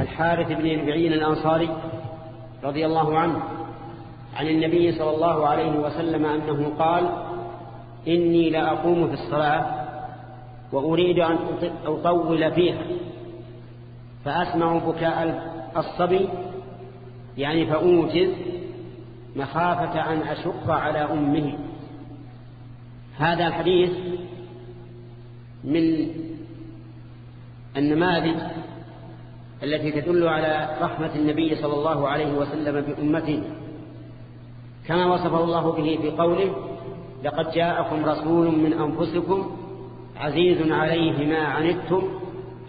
S1: الحارث بن ربعين الأنصاري رضي الله عنه. عن النبي صلى الله عليه وسلم أنه قال إني لاقوم في الصلاة وأريد أن أطول فيها فأسمع بكاء الصبي يعني فأوجز مخافة أن أشق على أمه. هذا الحديث من النماذج التي تدل على رحمة النبي صلى الله عليه وسلم بأمته. كما وصفه الله به في قوله لقد جاءكم رسول من أنفسكم عزيز عليه ما عنتم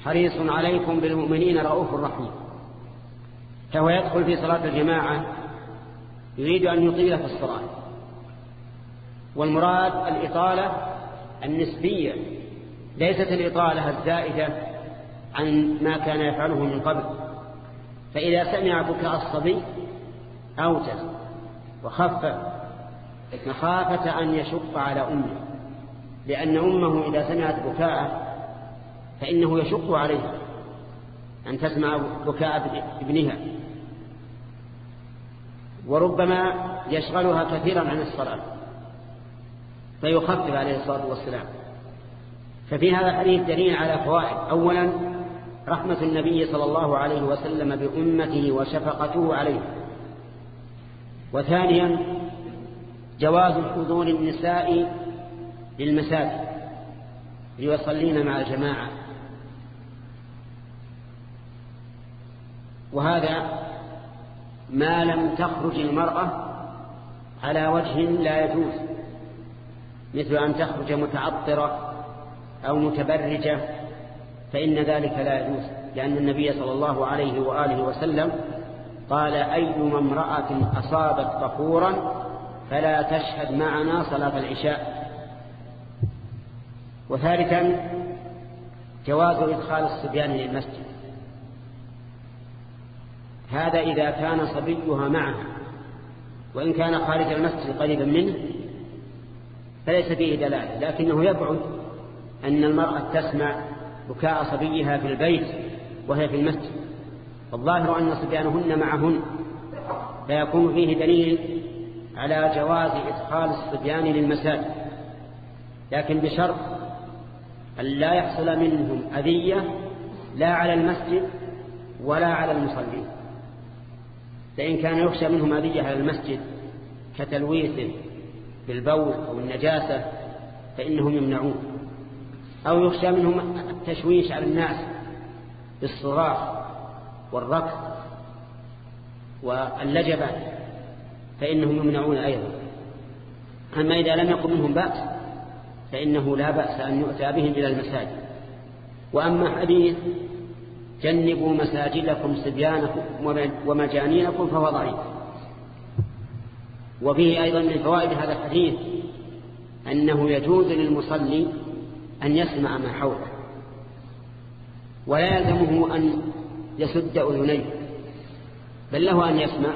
S1: حريص عليكم بالمؤمنين رؤوف رحيم. فهو يدخل في صلاة الجماعة يريد أن يطيل في الصلاة. والمراد الإطالة النسبية ليست الإطالة الزائدة عن ما كان يفعله من قبل. فإذا سمع بكاء الصبي أوجز. وخفف مخافة أن يشق على أمه لأن أمه إذا سمعت بكاءه فإنه يشق عليها أن تسمع بكاء ابنها. وربما يشغلها كثيرا عن الصلاة فيخفف عليه الصلاة والسلام. ففي هذا الحديث دليل على فوائد. أولا رحمة النبي صلى الله عليه وسلم بأمته وشفقته عليه. وثانيا جواز حضور النساء للمساجد ليصلين مع الجماعة. وهذا ما لم تخرج المرأة على وجه لا يجوز مثل أن تخرج متعطرة أو متبرجة فإن ذلك لا يجوز لأن النبي صلى الله عليه وآله وسلم قال أيما امرأة أصابت طهورا فلا تشهد معنا صلاة العشاء. وثالثا جواز إدخال الصبيان للمسجد هذا إذا كان صبيها معها وإن كان خارج المسجد قريبا منه فليس فيه دلالة لكنه يبعد أن المرأة تسمع بكاء صبيها في البيت وهي في المسجد. والظاهر أن صبيانهن معهن فيكون فيه دليل على جواز إدخال الصبيان للمساجد. لكن بشرط أن لا يحصل منهم أذية لا على المسجد ولا على المصلين. فإن كان يخشى منهم أذية على المسجد كتلويث بالبول أو النجاسة فإنهم يمنعون. أو يخشى منهم التشويش على الناس بالصراخ والركض واللجبة فإنهم يمنعون أيضا. أما إذا لم يكن منهم بأس فإنه لا بأس أن يؤتى بهم إلى المساجد. وأما حديث جنبوا مساجدكم صبيانكم ومجانينكم فهو ضعيف. وفيه أيضا من فوائد هذا الحديث أنه يجوز للمصلي أن يسمع ما حوله. ولا يلزمه أن يسد أذنيه. بل له أن يسمع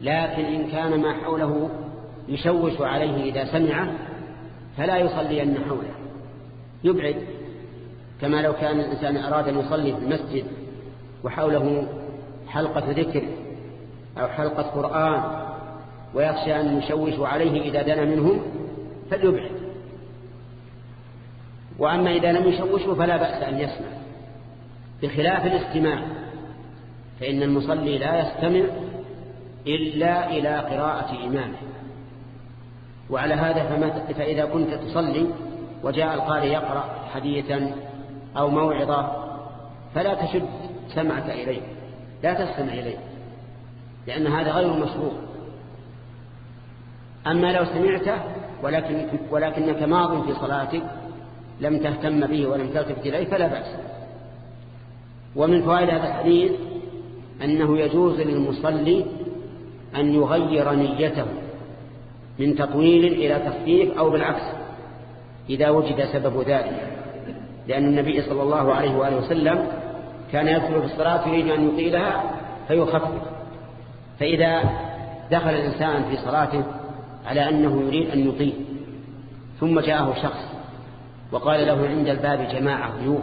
S1: لكن إن كان ما حوله يشوش عليه إذا سمعه فلا يصلي أن حوله. يبعد كما لو كان الإنسان أراد أن يصلي في المسجد وحوله حلقة ذكر أو حلقة قرآن ويخشى أن يشوش عليه إذا دنا منهم فليبعد. وأما إذا لم يشوشه فلا بأس أن يسمع. بخلاف الاستماع فإن المصلي لا يستمع إلا إلى قراءة إمامه. وعلى هذا فإذا كنت تصلي وجاء القارئ يقرأ حديثا أو موعظة فلا تشد سمعك إليه لا تستمع إليه لأن هذا غير مشروع. أما لو سمعته ولكن ولكنك ماض في صلاتك لم تهتم به ولم تلتفت إليه فلا بأس. ومن فوائد هذا الحديث أنه يجوز للمصلي أن يغير نيته من تطويل إلى تخفيف أو بالعكس إذا وجد سبب ذلك. لأن النبي صلى الله عليه وآله وسلم كان يدخل في الصلاة يريد أن يطيلها فيخفف. فإذا دخل الإنسان في صلاته على أنه يريد أن يطيل ثم جاءه شخص وقال له عند الباب جماعة ضيوف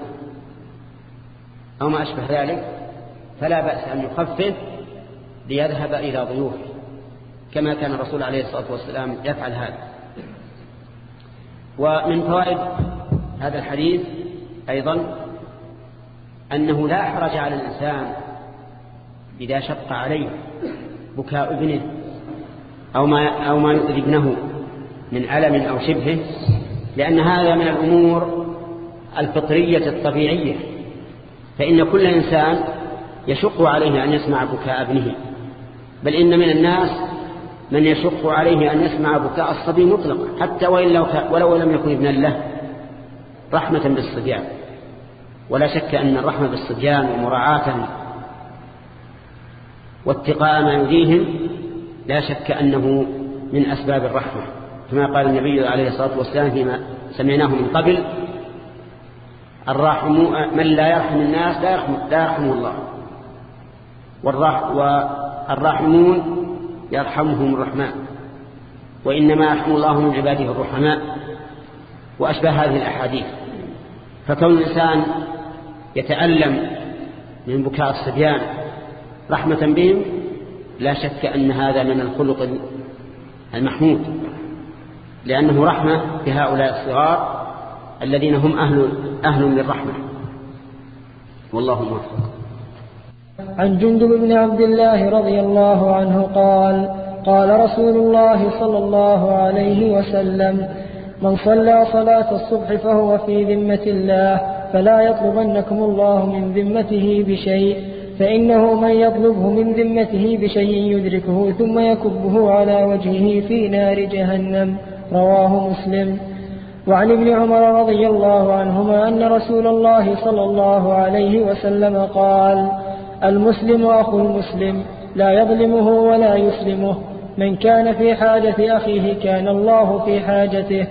S1: أو ما أشبه ذلك فلا بأس أن يخفف ليذهب إلى ضيوفه كما كان الرسول عليه الصلاة والسلام يفعل هذا. ومن فوائد هذا الحديث أيضا أنه لا حرج على الإنسان إذا شق عليه بكاء ابنه أو ما, أو ما يؤذي ابنه من ألم أو شبهه لأن هذا من الأمور الفطرية الطبيعية. فإن كل إنسان يشق عليه أن يسمع بكاء ابنه بل إن من الناس من يشق عليه أن يسمع بكاء الصبي مطلقا حتى وإن لو ولو لم يكن ابنا له رحمة بالصبيان. ولا شك أن الرحمة بالصبيان ومراعاة واتقاء ما يديهم لا شك أنه من أسباب الرحمة. كما قال النبي عليه الصلاة والسلام فيما سمعناه من قبل الراحم من لا يرحم الناس لا يرحم, لا يرحمه الله. والراحمون يرحمهم الرحمن. وإنما يرحم الله من عباده الرحماء. وأشبه هذه الأحاديث. فكون الإنسان يتألم من بكاء الصبيان رحمة بهم لا شك أن هذا من الخلق المحمود. لأنه رحمة بهؤلاء الصغار الذين هم أهل, أهل للرحمة والله موفق
S2: عن جندب بن عبد الله رضي الله عنه قال قال رسول الله صلى الله عليه وسلم من صلى صلاة الصبح فهو في ذمة الله فلا يطلبنكم الله من ذمته بشيء فإنه من يطلبه من ذمته بشيء يدركه ثم يكبه على وجهه في نار جهنم. رواه مسلم. وعن ابن عمر رضي الله عنهما أن رسول الله صلى الله عليه وسلم قال المسلم أخو المسلم لا يظلمه ولا يسلمه. من كان في حاجة أخيه كان الله في حاجته.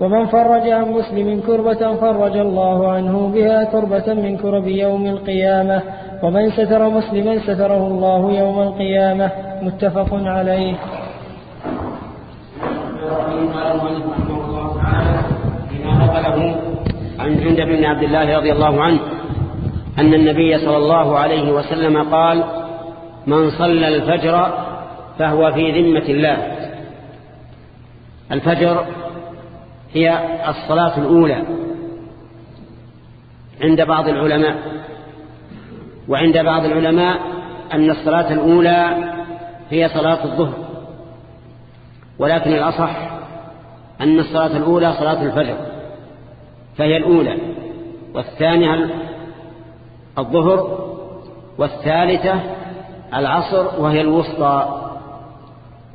S2: ومن فرج عن مسلم كربة فرج الله عنه بها كربة من كرب يوم القيامة. ومن ستر مسلما ستره الله يوم القيامة. متفق عليه.
S1: عن جندب بن عبد الله رضي الله عنه أن النبي صلى الله عليه وسلم قال من صلى الفجر فهو في ذمة الله. الفجر هي الصلاة الأولى عند بعض العلماء وعند بعض العلماء أن الصلاة الأولى هي صلاة الظهر ولكن الأصح أن الصلاة الأولى صلاة الفجر. فهي الأولى والثانية الظهر والثالثة العصر وهي الوسطى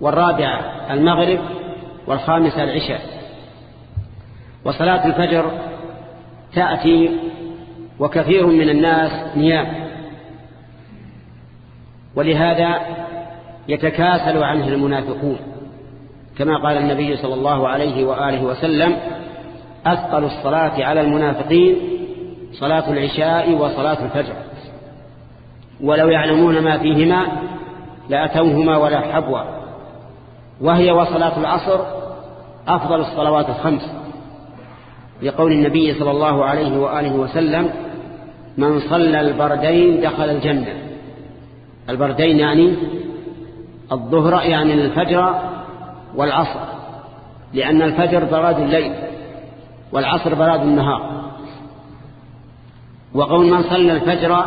S1: والرابعة المغرب والخامسة العشاء. وصلاة الفجر تأتي وكثير من الناس نيام. ولهذا يتكاسل عنه المنافقون كما قال النبي صلى الله عليه وآله وسلم أثقل الصلاة على المنافقين صلاة العشاء وصلاة الفجر. ولو يعلمون ما فيهما لأتوهما ولا حبوا وهي وصلاة العصر أفضل الصلوات الخمس. لقول النبي صلى الله عليه وآله وسلم من صلى البردين دخل الجنة. البردين يعني الظهر يعني الفجر والعصر لأن الفجر براد الليل. والعصر براد النهار. وقول من صلى الفجر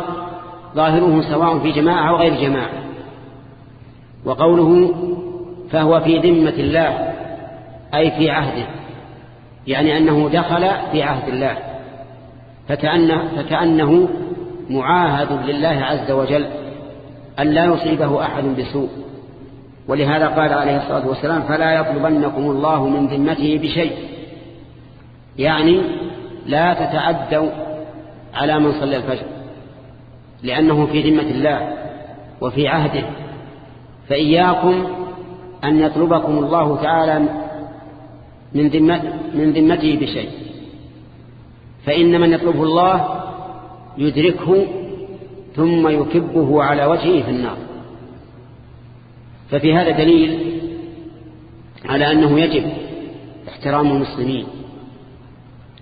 S1: ظاهره سواء في جماعة أو غير جماعة. وقوله فهو في ذمة الله أي في عهده يعني أنه دخل في عهد الله. فكأنه, فكأنه معاهد لله عز وجل أن لا يصيبه أحد بسوء. ولهذا قال عليه الصلاة والسلام فلا يطلبنكم الله من ذمته بشيء. يعني لا تتعدوا على من صلى الفجر لأنه في ذمة الله وفي عهده. فإياكم أن يطلبكم الله تعالى من, ذمة من ذمته بشيء. فإن من يطلبه الله يدركه ثم يكبه على وجهه في النار. ففي هذا دليل على أنه يجب احترام المسلمين.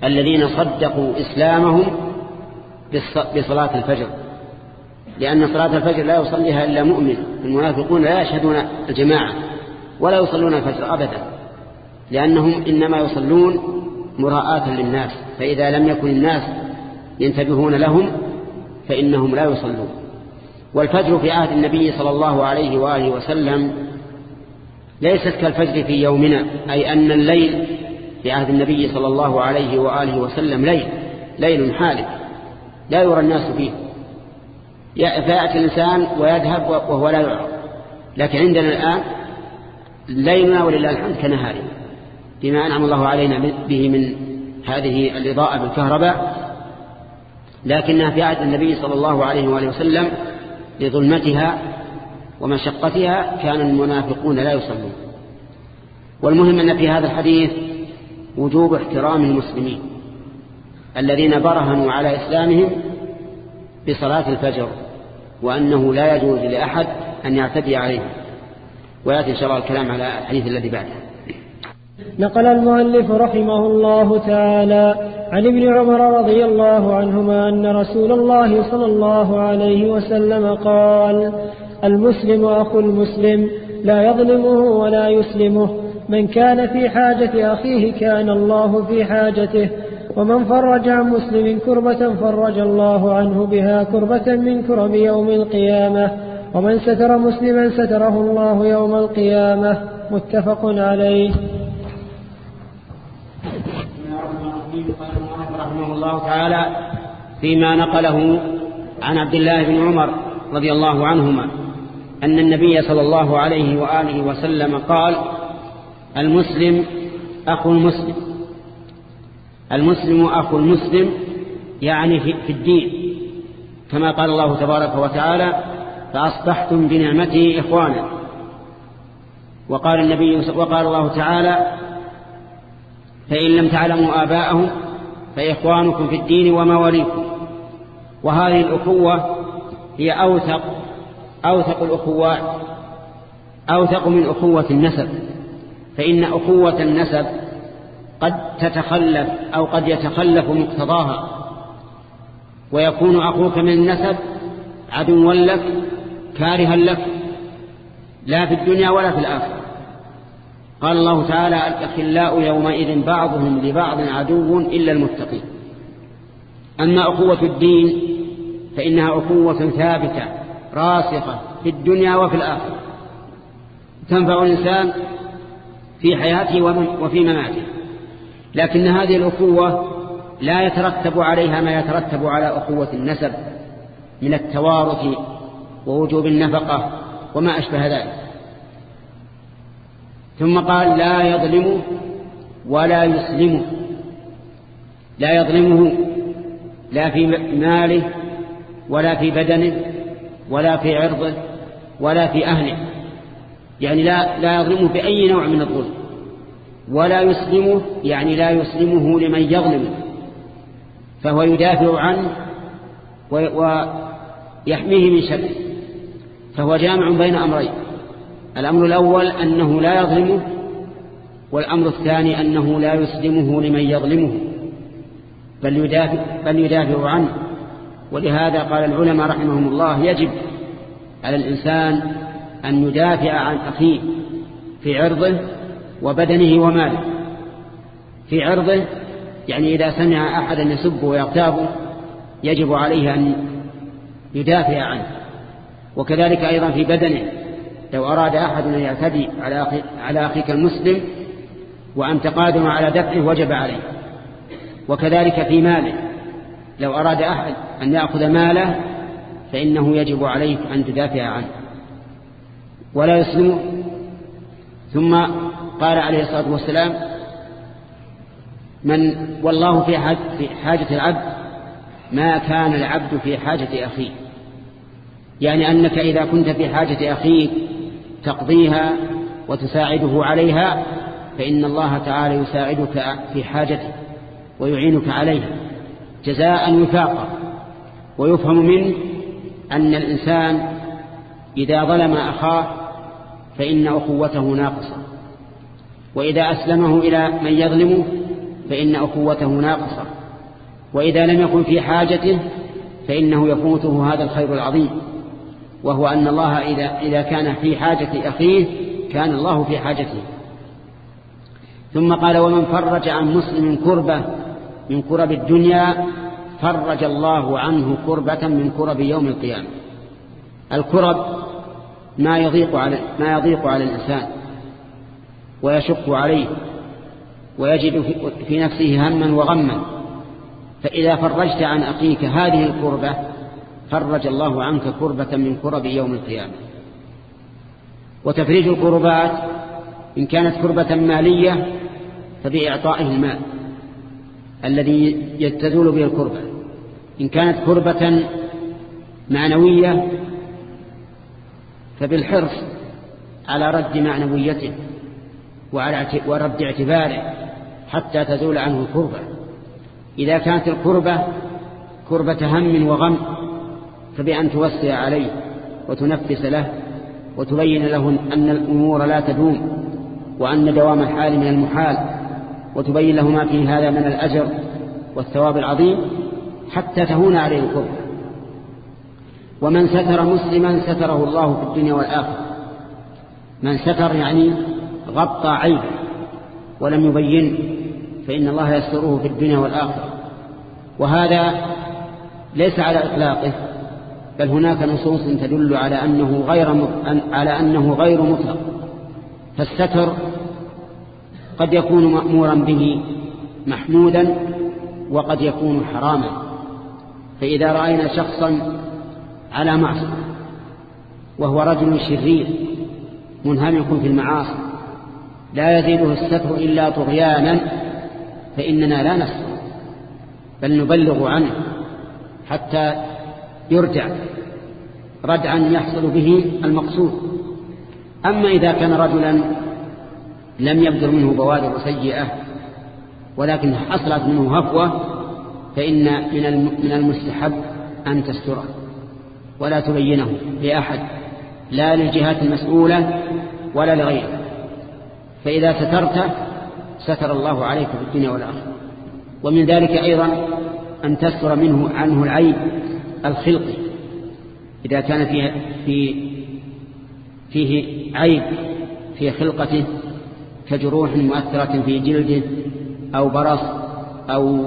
S1: الذين صدقوا إسلامهم بصلاة الفجر. لأن صلاة الفجر لا يصليها إلا مؤمن. المنافقون لا يشهدون الجماعة ولا يصلون الفجر أبدا. لأنهم إنما يصلون مراءة للناس. فإذا لم يكن الناس ينتبهون لهم فإنهم لا يصلون. والفجر في عهد النبي صلى الله عليه وآله وسلم ليست كالفجر في يومنا أي أن الليل في عهد النبي صلى الله عليه وآله وسلم ليل ليل حالك لا يرى الناس فيه. فيأتي الإنسان ويذهب وهو لا يعرف لكن عندنا الآن ليلنا ولله الحمد كنهارنا بما أنعم الله علينا به من هذه الإضاءة بالكهرباء لكنها في عهد النبي صلى الله عليه وآله وسلم لظلمتها ومشقتها كان المنافقون لا يصلون. والمهم أن في هذا الحديث وجوب احترام المسلمين الذين برهنوا على إسلامهم بصلاة الفجر وأنه لا يجوز لأحد أن يعتدي عليهم. ويأتي إن شاء الله الكلام على الحديث الذي بعده.
S2: نقل المؤلف رحمه الله تعالى عن ابن عمر رضي الله عنهما أن رسول الله صلى الله عليه وسلم قال المسلم أخو المسلم لا يظلمه ولا يسلمه. من كان في حاجة أخيه كان الله في حاجته ومن فرج عن مسلم كربة فرج الله عنه بها كربة من كرب يوم القيامة ومن ستر مسلما ستره الله يوم القيامة. متفق عليه.
S1: رحمه الله تعالى فيما نقله عن عبد الله بن عمر رضي الله عنهما أن النبي صلى الله عليه وآله وسلم قال المسلم أخو المسلم. المسلم أخو المسلم يعني في الدين. كما قال الله تبارك وتعالى فأصبحتم بنعمته إخوانا. وقال النبي وقال الله تعالى فإن لم تعلموا آباءهم فإخوانكم في الدين ومواليكم. وهذه الأخوة هي أوثق أوثق الأخوات أوثق من أخوة النسب. فإن أخوة النسب قد تتخلف أو قد يتخلف مقتضاها. ويكون أخوك من النسب عدوا لك كارها لك لا في الدنيا ولا في الآخرة. قال الله تعالى الأخلاء يومئذ بعضهم لبعض عدو إلا المتقين. أما أخوة الدين فإنها أخوة ثابتة راسخة في الدنيا وفي الآخرة. تنفع الإنسان؟ في حياته وفي مماته. لكن هذه الأخوة لا يترتب عليها ما يترتب على أخوة النسب من التوارث ووجوب النفقة وما أشبه ذلك. ثم قال لا يظلمه ولا يسلمه لا يظلمه لا في ماله ولا في بدنه ولا في عرضه ولا في أهله. يعني لا, لا يظلمه بأي نوع من الظلم. ولا يسلمه يعني لا يسلمه لمن يظلمه. فهو يدافع عنه ويحميه من شره فهو جامع بين أمرين. الأمر الأول أنه لا يظلمه والأمر الثاني أنه لا يسلمه لمن يظلمه. بل يدافع, بل يدافع عنه. ولهذا قال العلماء رحمهم الله يجب على الإنسان أن يدافع عن أخيه في عرضه وبدنه وماله. في عرضه يعني إذا سمع أحدا يسبه ويغتابه يجب عليه أن يدافع عنه. وكذلك أيضا في بدنه لو أراد أحد أن يعتدي على, على أخيك المسلم وأنت قادم على دفعه وجب عليه. وكذلك في ماله لو أراد أحد أن يأخذ ماله فإنه يجب عليك أن تدافع عنه. ولا يسلمه. ثم قال عليه الصلاة والسلام من والله في حاجة العبد ما كان العبد في حاجة أخيه. يعني أنك إذا كنت في حاجة أخيك تقضيها وتساعده عليها فإن الله تعالى يساعدك في حاجته ويعينك عليها جزاء وفاقا. ويفهم منه أن الإنسان إذا ظلم أخاه فإن أخوته ناقصة. وإذا أسلمه إلى من يظلمه فإن أخوته ناقصة. وإذا لم يكن في حاجته فإنه يفوته هذا الخير العظيم. وهو أن الله إذا, إذا كان في حاجة أخيه كان الله في حاجته. ثم قال ومن فرج عن مسلم كربة من كرب الدنيا فرج الله عنه كربة من كرب يوم القيامة. الكرب ما يضيق على ما يضيق على الإنسان ويشق عليه ويجد في نفسه هما وغما. فإذا فرجت عن أخيك هذه الكربة فرج الله عنك كربة من كرب يوم القيامة. وتفريج الكربات إن كانت كربة مالية فبإعطائه المال الذي يتزول به الكربة. إن كانت كربة معنوية فبالحرص على رد معنويته وعلى ورد اعتباره حتى تزول عنه الكربة. إذا كانت الكربة كربة هم وغم فبأن توسع عليه وتنفس له وتبين له أن الأمور لا تدوم وأن دوام الحال من المحال وتبين له ما فيه هذا من الأجر والثواب العظيم حتى تهون عليه الكربة. ومن ستر مسلما ستره الله في الدنيا والآخرة. من ستر يعني غطى عيبه ولم يبين فإن الله يستره في الدنيا والآخرة. وهذا ليس على إطلاقه بل هناك نصوص تدل على أنه غير على أنه غير مطلق. فالستر قد يكون مأمورا به محمودا وقد يكون حراما. فإذا رأينا شخصا على معصية وهو رجل شرير منهمك في المعاصي لا يزيده الستر إلا طغيانا فإننا لا نستر بل نبلغ عنه حتى يرجع ردعا يحصل به المقصود. أما إذا كان رجلا لم يبدر منه بوادر سيئة ولكن حصلت منه هفوة فإن من المستحب أن تستره. ولا تبينه لأحد لا للجهات المسؤولة ولا لغيره. فإذا سترته ستر الله عليك في الدنيا والآخرة. ومن ذلك أيضا أن تستر منه عنه العيب الخلقي إذا كان فيه, في فيه عيب في خلقته كجروح مؤثرة في جلده أو برص أو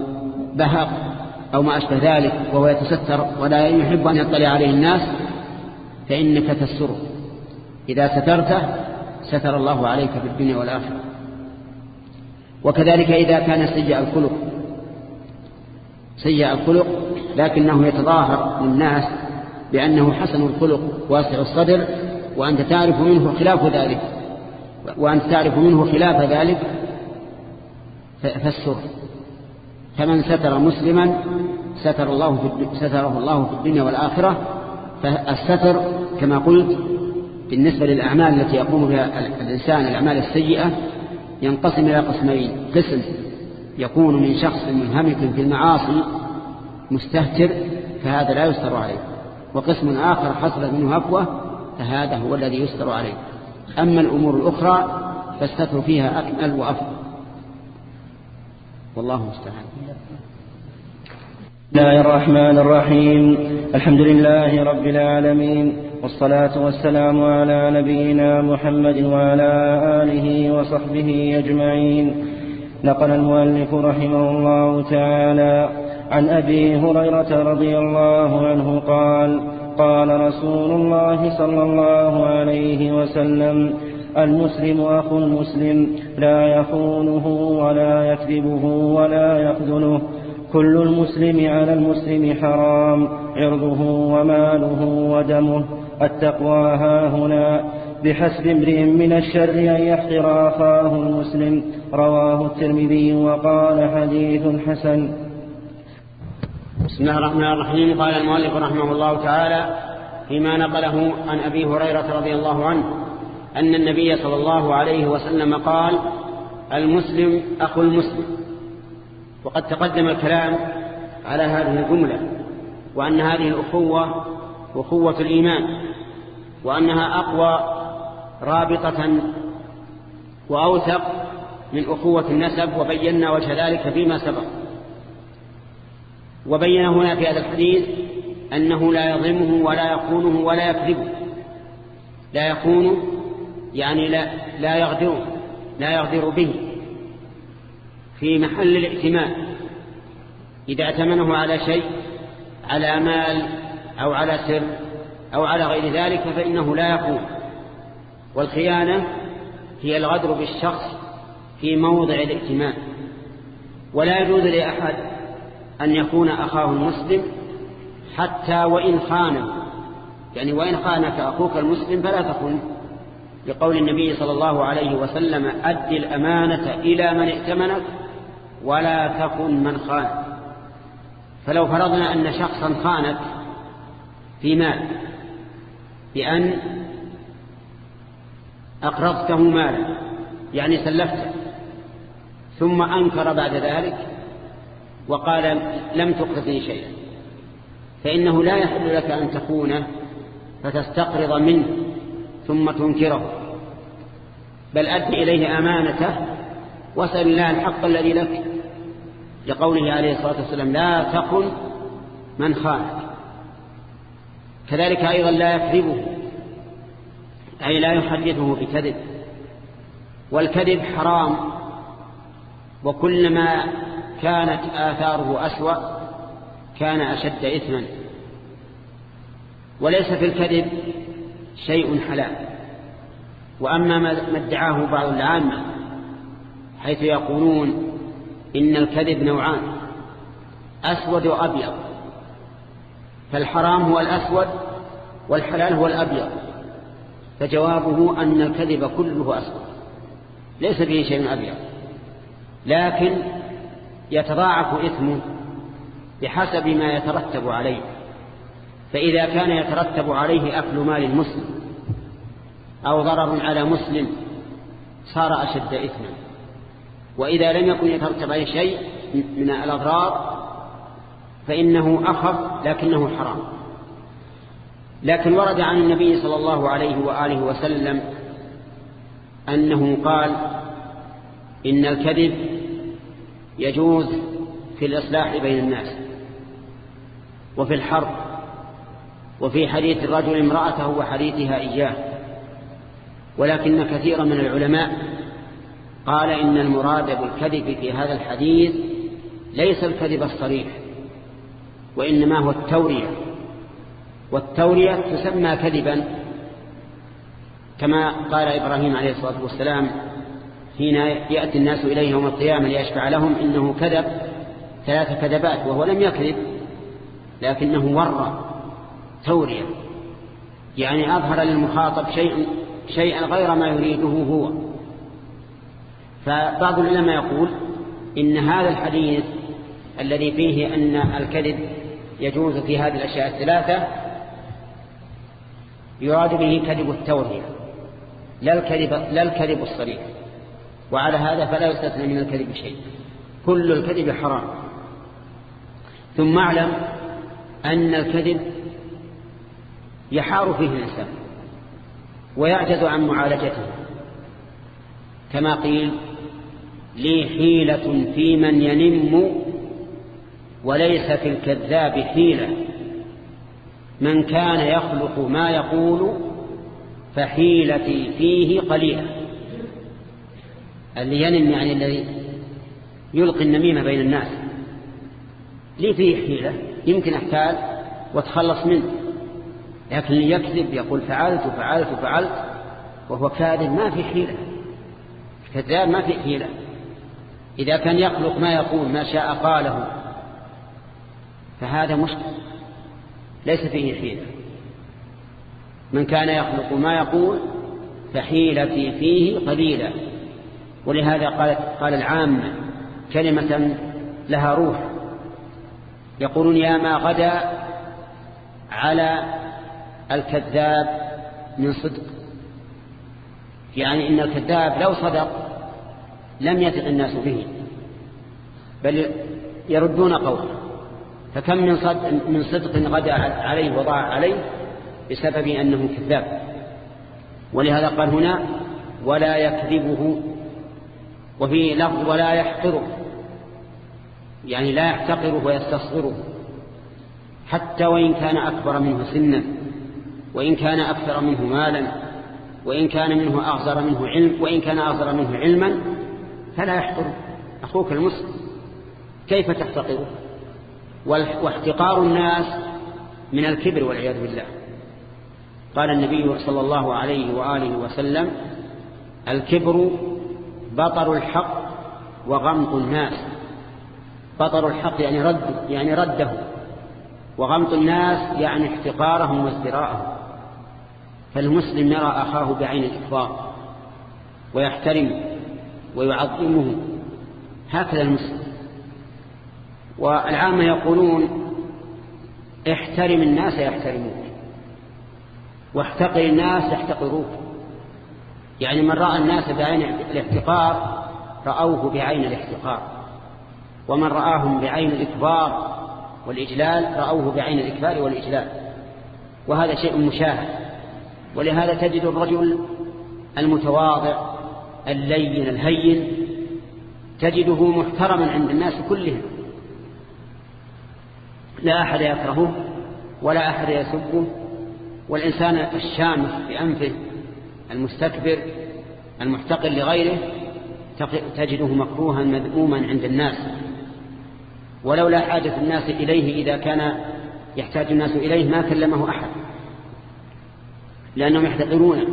S1: بهق أو ما أشبه ذلك وهو يتستر ولا يحب أن يطلع عليه الناس فإنك تستره إذا سترته ستر الله عليك في الدنيا والآخرة. وكذلك إذا كان سيء الخلق سيء الخلق لكنه يتظاهر للناس بأنه حسن الخلق واسع الصدر وأنت تعرف منه خلاف ذلك. وأنت تعرف منه خلاف ذلك فالسر فمن ستر مسلما ستر الله في ستره الله في الدنيا والآخرة فالستر كما قلت بالنسبة للأعمال التي يقوم بها الإنسان الأعمال السيئة ينقسم إلى قسمين. قسم يكون من شخص منهمك في المعاصي مستهتر فهذا لا يستر عليه. وقسم آخر حصلت منه هفوة فهذا هو الذي يستر عليه. أما الأمور الأخرى فالستر فيها أكمل وأفضل. والله مستعان
S3: بسم الله الرحمن الرحيم. الحمد لله رب العالمين والصلاة والسلام على نبينا محمد وعلى آله وصحبه أجمعين. نقل المؤلف رحمه الله تعالى عن أبي هريرة رضي الله عنه قال قال رسول الله صلى الله عليه وسلم المسلم أخو المسلم لا يخونه ولا يكذبه ولا يخذله. كل المسلم على المسلم حرام عرضه وماله ودمه. التقوى ها هنا. بحسب امرئ من الشر أن يحقر أخاه المسلم. رواه الترمذي وقال حديث حسن.
S1: بسم الله الرحمن الرحيم. قال المؤلف رحمه الله تعالى فيما نقله عن أبي هريرة رضي الله عنه. أن النبي صلى الله عليه وسلم قال المسلم أخو المسلم. وقد تقدم الكلام على هذه الجملة وأن هذه الأخوة أخوة الإيمان وأنها أقوى رابطة وأوثق من أخوة النسب وبينا وجه ذلك فيما سبق. وبين هنا في هذا الحديث أنه لا يظلمه ولا يخونه ولا يكذبه. لا يخونه يعني لا, لا يغدره لا يغدر به في محل الائتمان إذا ائتمنه على شيء على مال أو على سر أو على غير ذلك فإنه لا يخون والخيانة هي الغدر بالشخص في موضع الائتمان ولا يجوز لأحد أن يكون أخاه المسلم حتى وإن خانه. يعني وإن خانك أخوك المسلم فلا تكن لقول النبي صلى الله عليه وسلم أد الأمانة إلى من ائتمنك ولا تكن من خان. فلو فرضنا أن شخصا خانك في مال بأن أقرضته مالا يعني سلفته ثم أنكر بعد ذلك وقال لم تقرضني شيئا فإنه لا يحل لك أن تكونه فتستقرض منه. ثم تنكره. بل أد إليه أمانته واسأل الله الحق الذي لك. لقوله عليه الصلاة والسلام لا تقل من خانك. كذلك أيضا لا يكذبه أي لا يحدثه بكذب. والكذب حرام وكلما كانت آثاره أسوأ كان أشد إثما. وليس في الكذب شيء حلال. وأما ما ادعاه بعض العامة حيث يقولون إن الكذب نوعان أسود وأبيض. فالحرام هو الأسود والحلال هو الأبيض. فجوابه أن الكذب كله أسود ليس فيه شيء أبيض. لكن يتضاعف إثمه بحسب ما يترتب عليه. فإذا كان يترتب عليه أكل مال المسلم أو ضرر على مسلم صار أشد إثما. وإذا لم يكن يترتب عليه شيء من الأضرار فإنه أخف لكنه حرام. لكن ورد عن النبي صلى الله عليه وآله وسلم أنه قال إن الكذب يجوز في الإصلاح بين الناس وفي الحرب. وفي حديث الرجل امرأته وحديثها إياه. ولكن كثيرا من العلماء قال إن المراد بالكذب في هذا الحديث ليس الكذب الصريح وإنما هو التورية. والتورية تسمى كذبا كما قال إبراهيم عليه الصلاة والسلام حين يأتي الناس إليه يوم القيامة ليشفع لهم إنه كذب ثلاث كذبات وهو لم يكذب لكنه ورى. تورية يعني أظهر للمخاطب شيء شيئا غير ما يريده هو. فبعض العلماء يقول إن هذا الحديث الذي فيه أن الكذب يجوز في هذه الأشياء الثلاثة يراد به كذب التورية لا الكذب, لا الكذب الصريح. وعلى هذا فلا يستثنى من الكذب شيء. كل الكذب حرام. ثم اعلم أن الكذب يحار فيه الإنسان ويعجز عن معالجته. كما قيل لي حيلة في من ينم وليس في الكذاب حيلة. من كان يخلق ما يقول فحيلتي فيه قليلة. اللي ينم يعني الذي يلقي النميمة بين الناس. لي فيه حيلة يمكن احتال وتخلص منه. لكن يكذب يقول فعلت وفعلت وفعلت وهو كاذب ما في حيلة. الكذاب ما في حيلة. إذا كان يخلق ما يقول ما شاء قاله فهذا مشكل. ليس فيه حيلة. من كان يخلق ما يقول فحيلتي فيه قليلة. ولهذا قالت قال العامة كلمة لها روح. يقولون يا ما غدا على الكذاب من صدق. يعني إن الكذاب لو صدق لم يثق الناس به بل يردون قوله. فكم من صدق, من صدق غدا عليه وضاع عليه بسبب أنه كذاب. ولهذا قال هنا ولا يكذبه وفي لفظ ولا يحقره يعني لا يحتقره ويستصغره حتى وإن كان أكبر منه سنا وإن كان أكثر منه مالا وإن كان منه أغزر منه علم وإن كان أغزر منه علما فلا يحقره أخوك المسلم كيف تحتقره؟ واحتقار الناس من الكبر والعياذ بالله. قال النبي صلى الله عليه وآله وسلم الكبر بطر الحق وغمط الناس. بطر الحق يعني رد يعني رده. وغمط الناس يعني احتقارهم وازدراءهم فالمسلم يرى أخاه بعين الإكبار ويحترمه ويعظمه. هكذا المسلم. والعامة يقولون احترم الناس يحترموك واحتقر الناس يحتقروك. يعني من رأى الناس بعين الاحتقار رأوه بعين الاحتقار. ومن رآهم بعين الإكبار والإجلال رأوه بعين الإكبار والإجلال. وهذا شيء مشاهد. ولهذا تجد الرجل المتواضع اللين الهين تجده محترما عند الناس كلهم. لا أحد يكرهه ولا أحد يسبه والإنسان الشامخ بأنفه المستكبر المحتقر لغيره تجده مكروها مذموما عند الناس. ولولا حاجة الناس إليه إذا كان يحتاج الناس إليه ما كلمه أحد. لأنهم يحتقرونه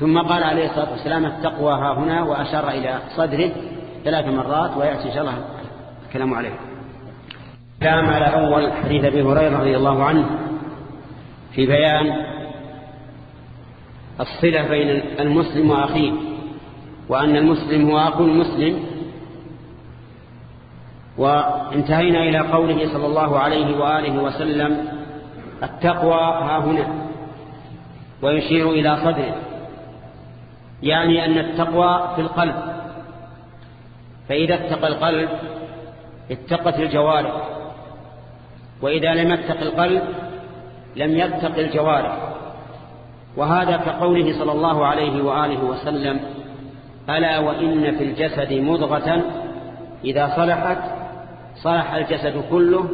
S1: ثم قال عليه الصلاة والسلام التقوى ها هنا وأشار إلى صدره ثلاث مرات ويأتي إن شاء الله الكلام عليه. كلام على أول حديث أبي هريرة رضي الله عنه في بيان الصلة بين المسلم وأخيه وأن المسلم هو أخو المسلم. وانتهينا إلى قوله صلى الله عليه وآله وسلم التقوى ها هنا. ويشير إلى صدره. يعني أن التقوى في القلب. فإذا اتقى القلب اتقت الجوارح. وإذا لم يتق القلب لم يتق الجوارح. وهذا كقوله صلى الله عليه وآله وسلم ألا وإن في الجسد مضغة إذا صلحت صلح الجسد كله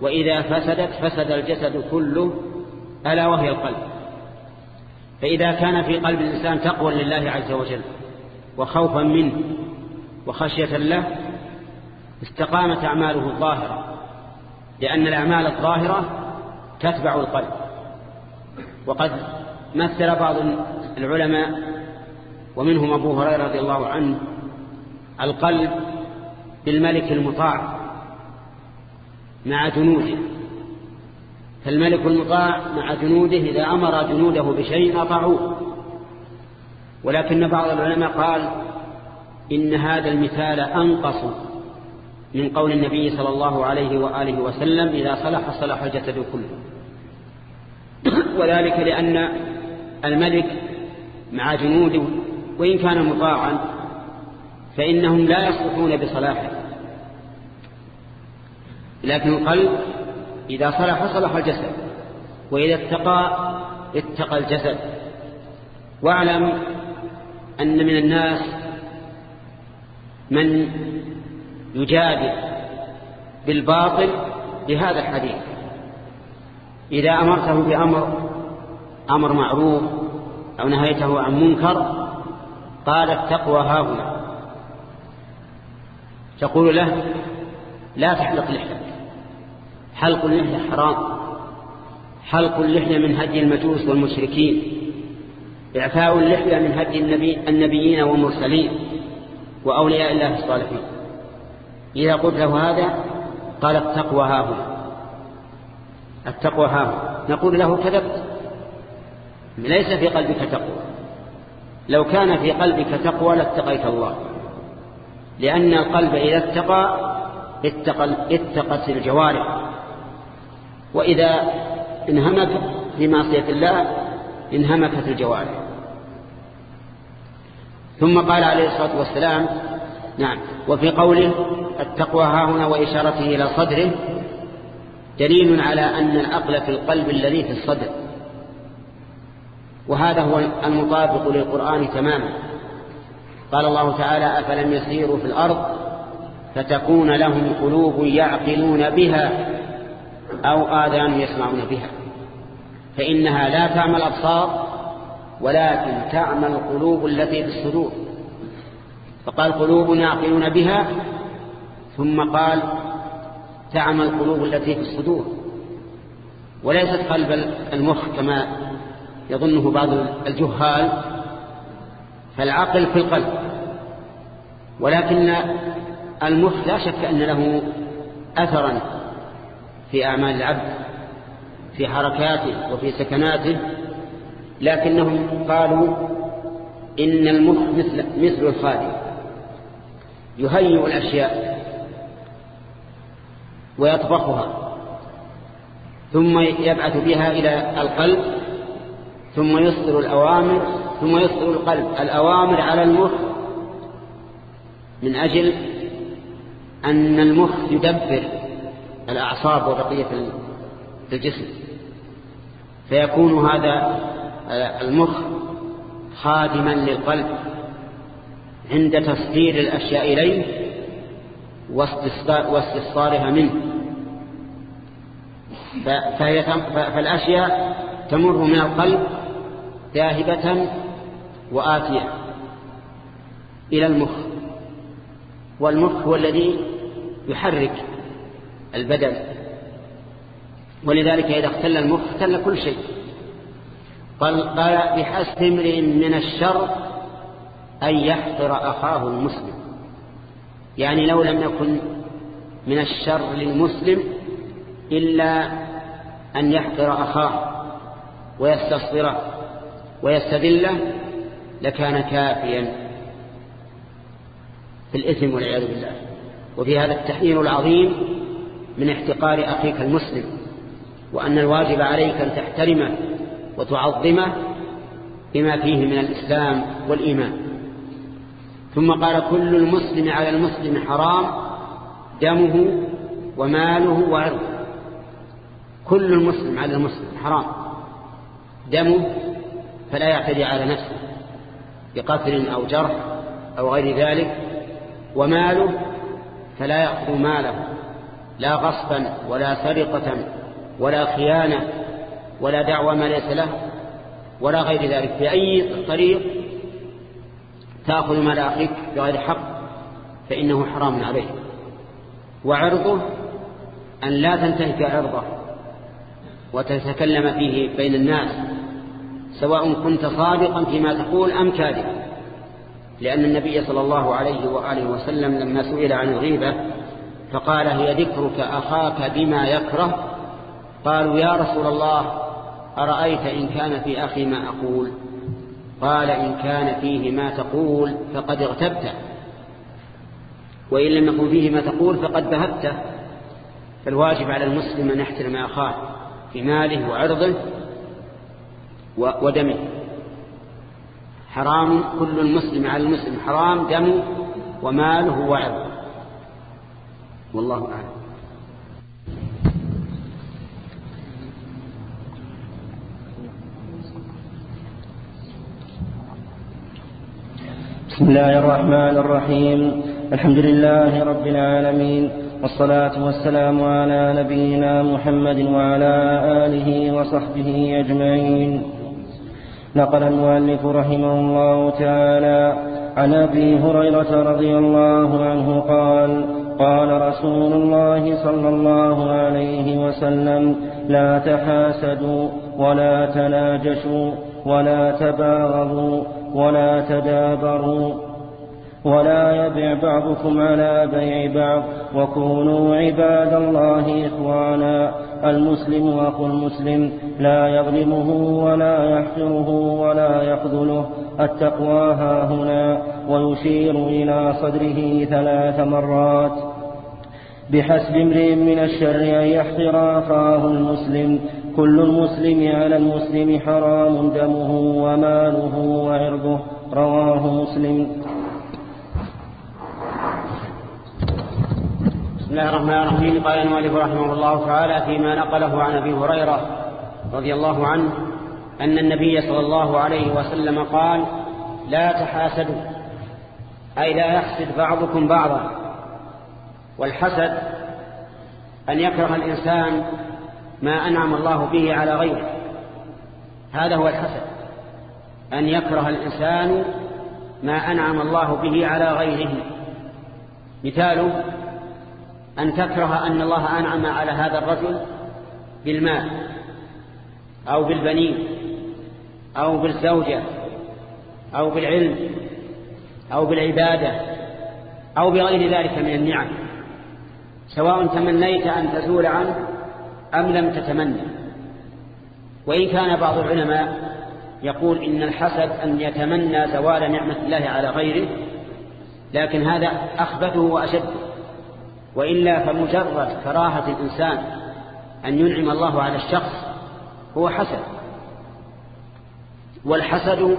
S1: وإذا فسدت فسد الجسد كله ألا وهي القلب. فإذا كان في قلب الإنسان تقوى لله عز وجل وخوفا منه وخشية له استقامت أعماله الظاهرة لأن الأعمال الظاهرة تتبع القلب. وقد مثل بعض العلماء ومنهم أبو هريرة رضي الله عنه القلب بالملك المطاع مع جنوده. فالملك المطاع مع جنوده إذا أمر جنوده بشيء أطاعوه. ولكن بعض العلماء قال إن هذا المثال أنقص من قول النبي صلى الله عليه وآله وسلم إذا صلح صلح الجسد كله. وذلك لأن الملك مع جنوده وإن كان مطاعا فإنهم لا يصلحون بصلاحه. لكن القلب إذا صلح صلح الجسد وإذا اتقى اتقى الجسد. واعلم أن من الناس من يجادل بالباطل بهذا الحديث. إذا أمرته بأمر أمر معروف أو نهيته عن منكر قال التقوى هاهنا. تقول له لا تحلق لحية حلق اللحية حرام. حلق اللحية من هدي المجوس والمشركين. إعفاء اللحية من هدي النبي النبيين والمرسلين وأولياء الله الصالحين. إذا قلت له هذا قال التقوى هاهنا التقوى هاهنا نقول له كذبت. ليس في قلبك تقوى. لو كان في قلبك تقوى لاتقيت الله. لأن القلب إذا اتقى اتقت الجوارح. وإذا انهمك معصية الله انهمكت الجوارح. ثم قال عليه الصلاة والسلام نعم وفي قوله التقوى ها هنا وإشارته إلى صدره دليل على أن العقل في القلب الذي في الصدر. وهذا هو المطابق للقرآن تماما. قال الله تعالى أفلم يسيروا في الأرض فتكون لهم قلوب يعقلون بها. أو آذان يسمعون بها. فإنها لا تعمى الأبصار ولكن تعمى القلوب التي في الصدور. فقال قلوب يعقلون بها ثم قال تعمى القلوب التي في الصدور. وليست قلب المخ كما يظنه بعض الجهال فالعقل في القلب. ولكن المخ لا شك أن له أثرا في أعمال العبد في حركاته وفي سكناته لكنهم قالوا إن المخ مثل, مثل الخادم يهيئ الأشياء ويطبخها ثم يبعث بها إلى القلب ثم يصدر الأوامر ثم يصدر القلب. الأوامر على المخ من أجل أن المخ يدبر الأعصاب وبقية الجسم. فيكون هذا المخ خادما للقلب عند تصدير الأشياء إليه واستصدارها منه. فهي فالأشياء تمر من القلب ذاهبة وآتية إلى المخ. والمخ هو الذي يحرك البدن. ولذلك إذا اختل المخ اختل كل شيء. قال, بحسب امرئ من الشر أن يحقر أخاه المسلم. يعني لو لم يكن من الشر للمسلم إلا أن يحقر أخاه ويستصغره ويستذله لكان كافيا في الإثم والعياذ بالله. وفي هذا التحذير العظيم من احتقار أخيك المسلم وأن الواجب عليك أن تحترمه وتعظمه بما فيه من الإسلام والإيمان. ثم قال كل المسلم على المسلم حرام دمه وماله وعرضه كل المسلم على المسلم حرام دمه فلا يعتدي على نفسه بقتل أو جرح أو غير ذلك وماله فلا يأخذ ماله. لا غصبا ولا سرقة ولا خيانة ولا دعوة ما ليس له ولا غير ذلك. بأي طريق تأخذ مال أخيك بغير حق فإنه حرام عليه وعرضه أن لا تنتهك عرضه وتتكلم فيه بين الناس سواء كنت صادقا فيما تقول أم كاذبا. لأن النبي صلى الله عليه وآله وسلم لما سئل عن الغيبة فقال هي ذكرك أخاك بما يكره؟ قالوا يا رسول الله أرأيت إن كان في أخي ما أقول؟ قال إن كان فيه ما تقول فقد اغتبت وإن لم يكن فيه ما تقول فقد ذهبت فالواجب على المسلم أن يحترم أخاه في ماله وعرضه ودمه. حرام كل المسلم على المسلم حرام دمه وماله وعرضه. والله أعلم.
S3: بسم الله الرحمن الرحيم. الحمد لله رب العالمين والصلاة والسلام على نبينا محمد وعلى آله وصحبه أجمعين. نقل المؤلف رحمه الله تعالى عن أبي هريرة رضي الله عنه قال قال رسول الله صلى الله عليه وسلم لا تحاسدوا ولا تناجشوا ولا تباغضوا ولا تدابروا ولا يبع بعضكم على بيع بعض وكونوا عباد الله إخوانا المسلم أخو المسلم لا يظلمه ولا يحقره ولا يخذله التقوى ها هنا ويشير إلى صدره ثلاث مرات بحسب امرئ من الشر أن يحقر أخاه المسلم كل المسلم على المسلم حرام دمه وماله وعرضه رواه مسلم
S1: بسم الله الرحمن الرحيم. قال المؤلف رحمه الله تعالى فيما نقله عن أبي هريرة رضي الله عنه أن النبي صلى الله عليه وسلم قال لا تحاسدوا أي لا يحسد بعضكم بعضا. والحسد أن يكره الإنسان ما أنعم الله به على غيره. هذا هو الحسد. أن يكره الإنسان ما أنعم الله به على غيره. مثاله أن تكره أن الله أنعم على هذا الرجل بالمال أو بالبنين أو بالزوجة أو بالعلم أو بالعبادة أو بغير ذلك من النعم سواء تمنيت أن تزول عنه أم لم تتمنى. وإن كان بعض العلماء يقول إن الحسد أن يتمنى زوال نعمة الله على غيره لكن هذا أخبثه وأشده. وإلا فمجرد كراهة الإنسان أن ينعم الله على الشخص هو حسد. والحسد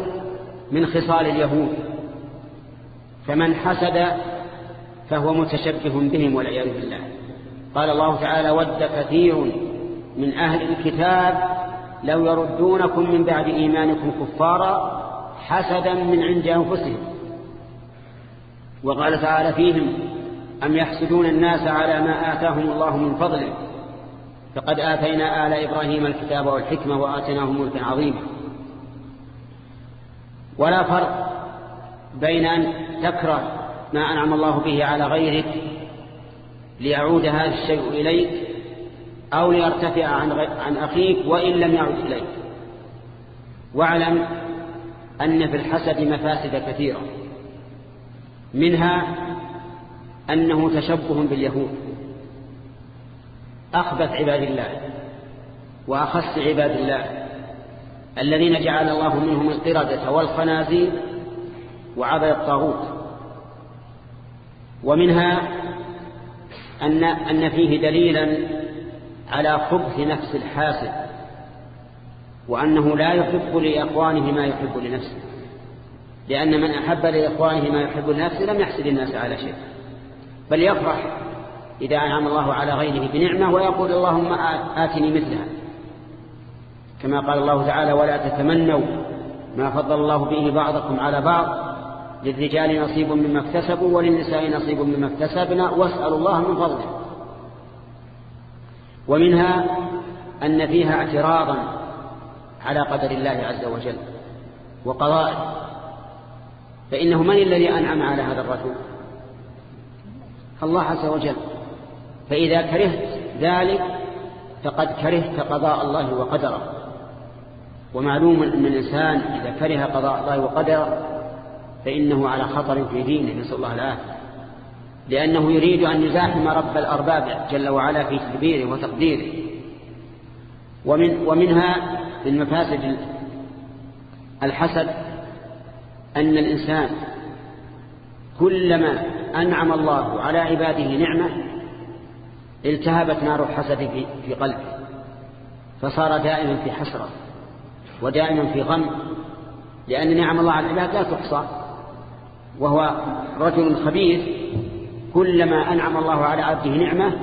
S1: من خصال اليهود. فمن حسد فهو متشبه بهم والعياذ بالله. قال الله تعالى ود كثير من أهل الكتاب لو يردونكم من بعد إيمانكم كفارا حسدا من عند أنفسهم. وقال تعالى فيهم أم يحسدون الناس على ما آتاهم الله من فضله؟ فقد آتينا آل إبراهيم الكتاب والحكمة وآتيناهم ملكا عظيما. ولا فرق بين أن تكره ما أنعم الله به على غيرك ليعود هذا الشيء إليك أو ليرتفع عن, عن أخيك وإن لم يعد إليك. واعلم أن في الحسد مفاسد كثيرة. منها أنه تشبه باليهود. أخبث عباد الله وأخص عباد الله الذين جعل الله منهم القردة والخنازير وعبد الطاغوت. ومنها أن, أن فيه دليلا على خبث نفس الحاسد وأنه لا يحب لإخوانه ما يحب لنفسه لأن من أحب لإخوانه ما يحب لنفسه لم يحسد الناس على شيء. بل يفرح إذا أنعم الله على غيره بنعمة ويقول اللهم آتني مثلها. كما قال الله تعالى ولا تتمنوا ما فضل الله به بعضكم على بعض. للرجال نصيب مما اكتسبوا وللنساء نصيب مما اكتسبنا. واسألوا الله من فضله. ومنها أن فيها اعتراضا على قدر الله عز وجل وقضائه فإنه من الذي أنعم على هذا الرجل الله عز وجل. فإذا كرهت ذلك فقد كرهت قضاء الله وقدره. ومعلوم أن الإنسان إذا كره قضاء الله وقدره فإنه على خطر في دينه نسأل الله العافية. لأنه يريد أن يزاحم رب الأرباب جل وعلا في تدبيره وتقديره. ومن ومنها من مفاسد الحسد أن الإنسان كلما أنعم الله على عباده نعمة التهبت نار الحسد في قلبه فصار دائما في حسرة ودائما في غم لأن نعم الله على العباد لا تحصى وهو رجل خبيث كلما أنعم الله على عبده نعمة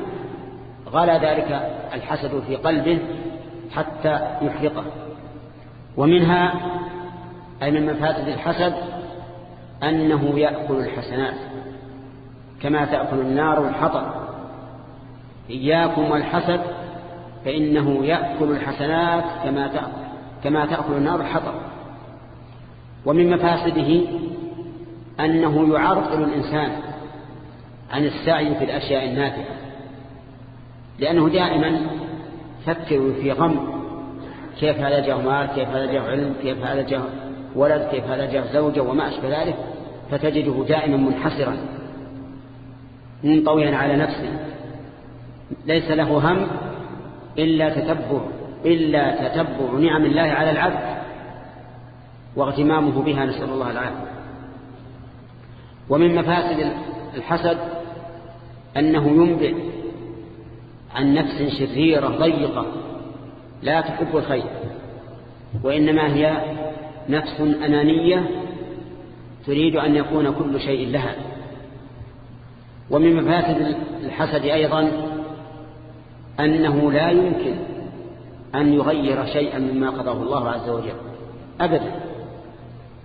S1: غلا ذلك الحسد في قلبه حتى يحرقه. ومنها أي من مفاسد الحسد أنه يأكل الحسنات. كما تأكل النار الحطب. إياكم والحسد فإنه يأكل الحسنات كما تأكل, كما تأكل النار الحطب. ومن مفاسده أنه يعرقل الإنسان عن السعي في الأشياء النافعة. لأنه دائما فكر في غم كيف هذا جاء مال كيف هذا جاء علم كيف هذا جاء ولد كيف هذا جاء زوجة وما أشبه ذلك فتجده دائما منحسرا منطويا على نفسه. ليس له هم إلا تتبع إلا تتبع نعم الله على العبد واغتمامه بها نسأل الله العافية. ومن مفاسد الحسد أنه ينبئ عن نفس شريرة ضيقة لا تحب الخير وإنما هي نفس أنانية تريد أن يكون كل شيء لها. ومن مفاسد الحسد أيضا أنه لا يمكن أن يغير شيئا مما قضاه الله عز وجل أبدا.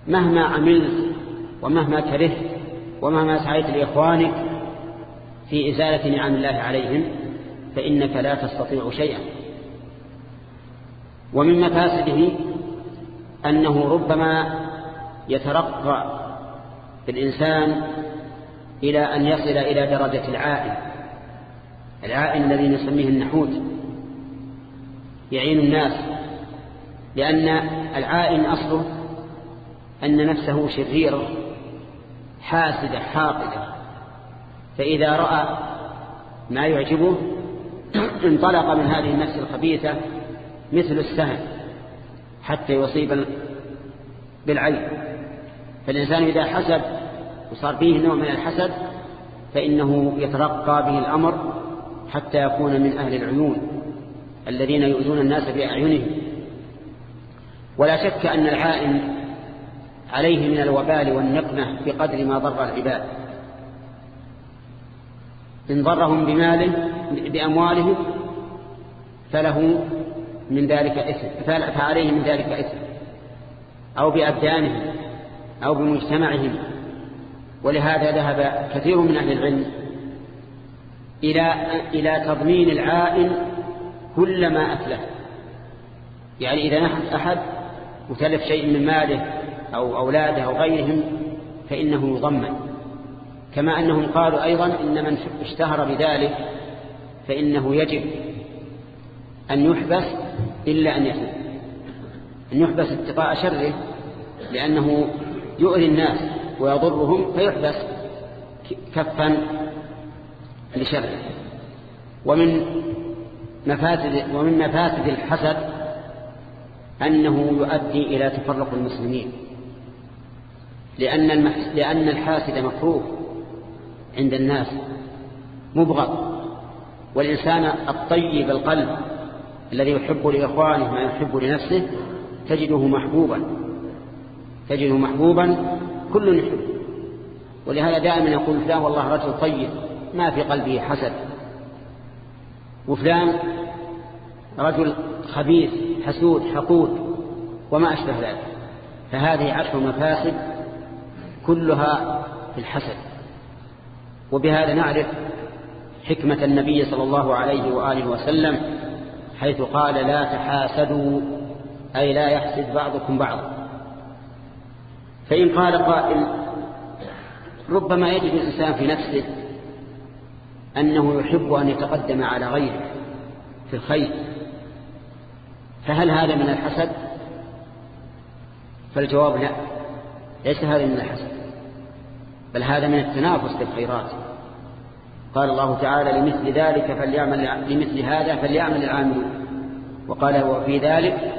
S1: مهما عملت ومهما كرهت ومهما سعيت لإخوانك في إزالة نعم الله عليهم فإنك لا تستطيع شيئا. ومن مفاسده أنه ربما يترقى الإنسان إلى أن يصل إلى درجة العائن العائن الذي نسميه النحوت. يعين الناس. لأن العائن أصله أن نفسه شريرة حاسدة حاقدة فإذا رأى ما يعجبه انطلق من هذه النفس الخبيثة مثل السهم حتى يصيب بالعين. فالإنسان إذا حسد وصار فيه نوع من الحسد فإنه يترقى به الأمر حتى يكون من أهل العيون الذين يؤذون الناس بأعينهم. ولا شك أن العائن عليه من الوبال والنقمة بقدر ما ضر العباد. إن ضرهم بماله بأموالهم فله من ذلك إثم فعليه من ذلك إثم. أو بأبدانهم أو بمجتمعهم. ولهذا ذهب كثير من أهل العلم إلى إلى تضمين العائن كل ما أتلف يعني إذا نحن أحد وتلف شيء من ماله أو أولاده أو غيرهم فإنه يضمن. كما أنهم قالوا أيضا إن من اشتهر بذلك فإنه يجب أن يحبس إلا أن يتوب أن يحبس اتقاء شره لأنه يؤذي الناس. ويضرهم فيحبس كفا لشره. ومن مفاسد ومن مفاسد الحسد أنه يؤدي إلى تفرق المسلمين. لأن لأن الحاسد مكروه عند الناس مبغض. والإنسان الطيب القلب الذي يحب لإخوانه ما يحب لنفسه تجده محبوبا تجده محبوبا كل يحب. ولهذا دائما يقول فلان والله رجل طيب ما في قلبه حسد. وفلان رجل خبيث حسود حقود وما أشبه ذلك. فهذه عشر مفاسد كلها في الحسد. وبهذا نعرف حكمة النبي صلى الله عليه وآله وسلم حيث قال لا تحاسدوا أي لا يحسد بعضكم بعضا. فإن قال قائل ربما يجد الإنسان في نفسه أنه يحب أن يتقدم على غيره في الخير فهل هذا من الحسد؟ فالجواب لا ليس هذا من الحسد بل هذا من التنافس في الخيرات. قال الله تعالى لمثل ذلك فليعمل لمثل هذا فليعمل العاملون. وقال وفي ذلك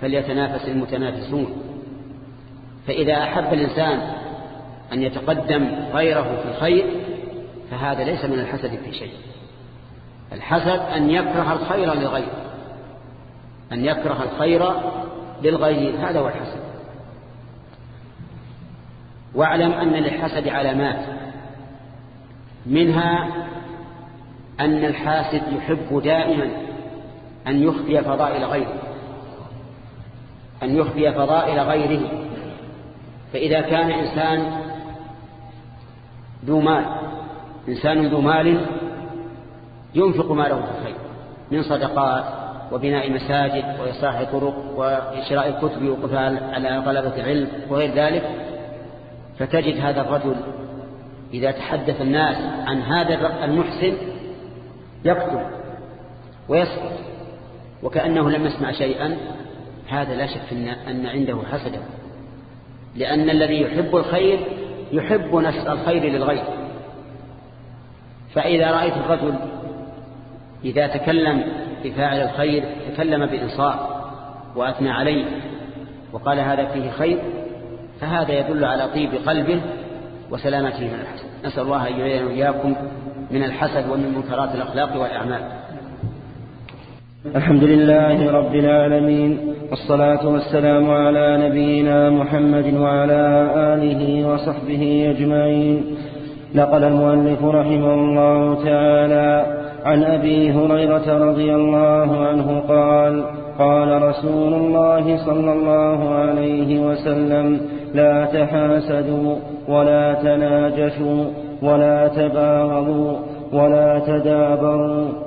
S1: فليتنافس المتنافسون. فإذا أحب الإنسان أن يتقدم غيره في الخير فهذا ليس من الحسد في شيء. الحسد أن يكره الخير لغيره أن يكره الخير للغير هذا هو الحسد. واعلم أن للحسد علامات. منها أن الحاسد يحب دائما أن يخفي فضائل غيره. أن يخفي فضائل غيره. فإذا كان إنسان ذو مال إنسان ذو مال ينفق ماله في الخير من صدقات وبناء مساجد وإصلاح طرق وشراء الكتب وقفال على طلبة العلم وغير ذلك فتجد هذا الرجل إذا تحدث الناس عن هذا المحسن يكتب ويسكت وكأنه لم يسمع شيئا هذا لا شك أن عنده حسدا لأن الذي يحب الخير يحب نفس الخير للغير. فإذا رأيت الرجل إذا تكلم بفاعل الخير تكلم بإنصاف وأثنى عليه وقال هذا فيه خير فهذا يدل على طيب قلبه وسلامته من الحسد نسأل الله أن يعين إياكم من الحسد ومن منكرات الأخلاق والأعمال.
S3: الحمد لله رب العالمين. والصلاة والسلام على نبينا محمد وعلى آله وصحبه أجمعين. نقل المؤلف رحمه الله تعالى عن أبي هريرة رضي الله عنه قال قال رسول الله صلى الله عليه وسلم لا تحاسدوا ولا تناجشوا ولا تباغضوا ولا تدابروا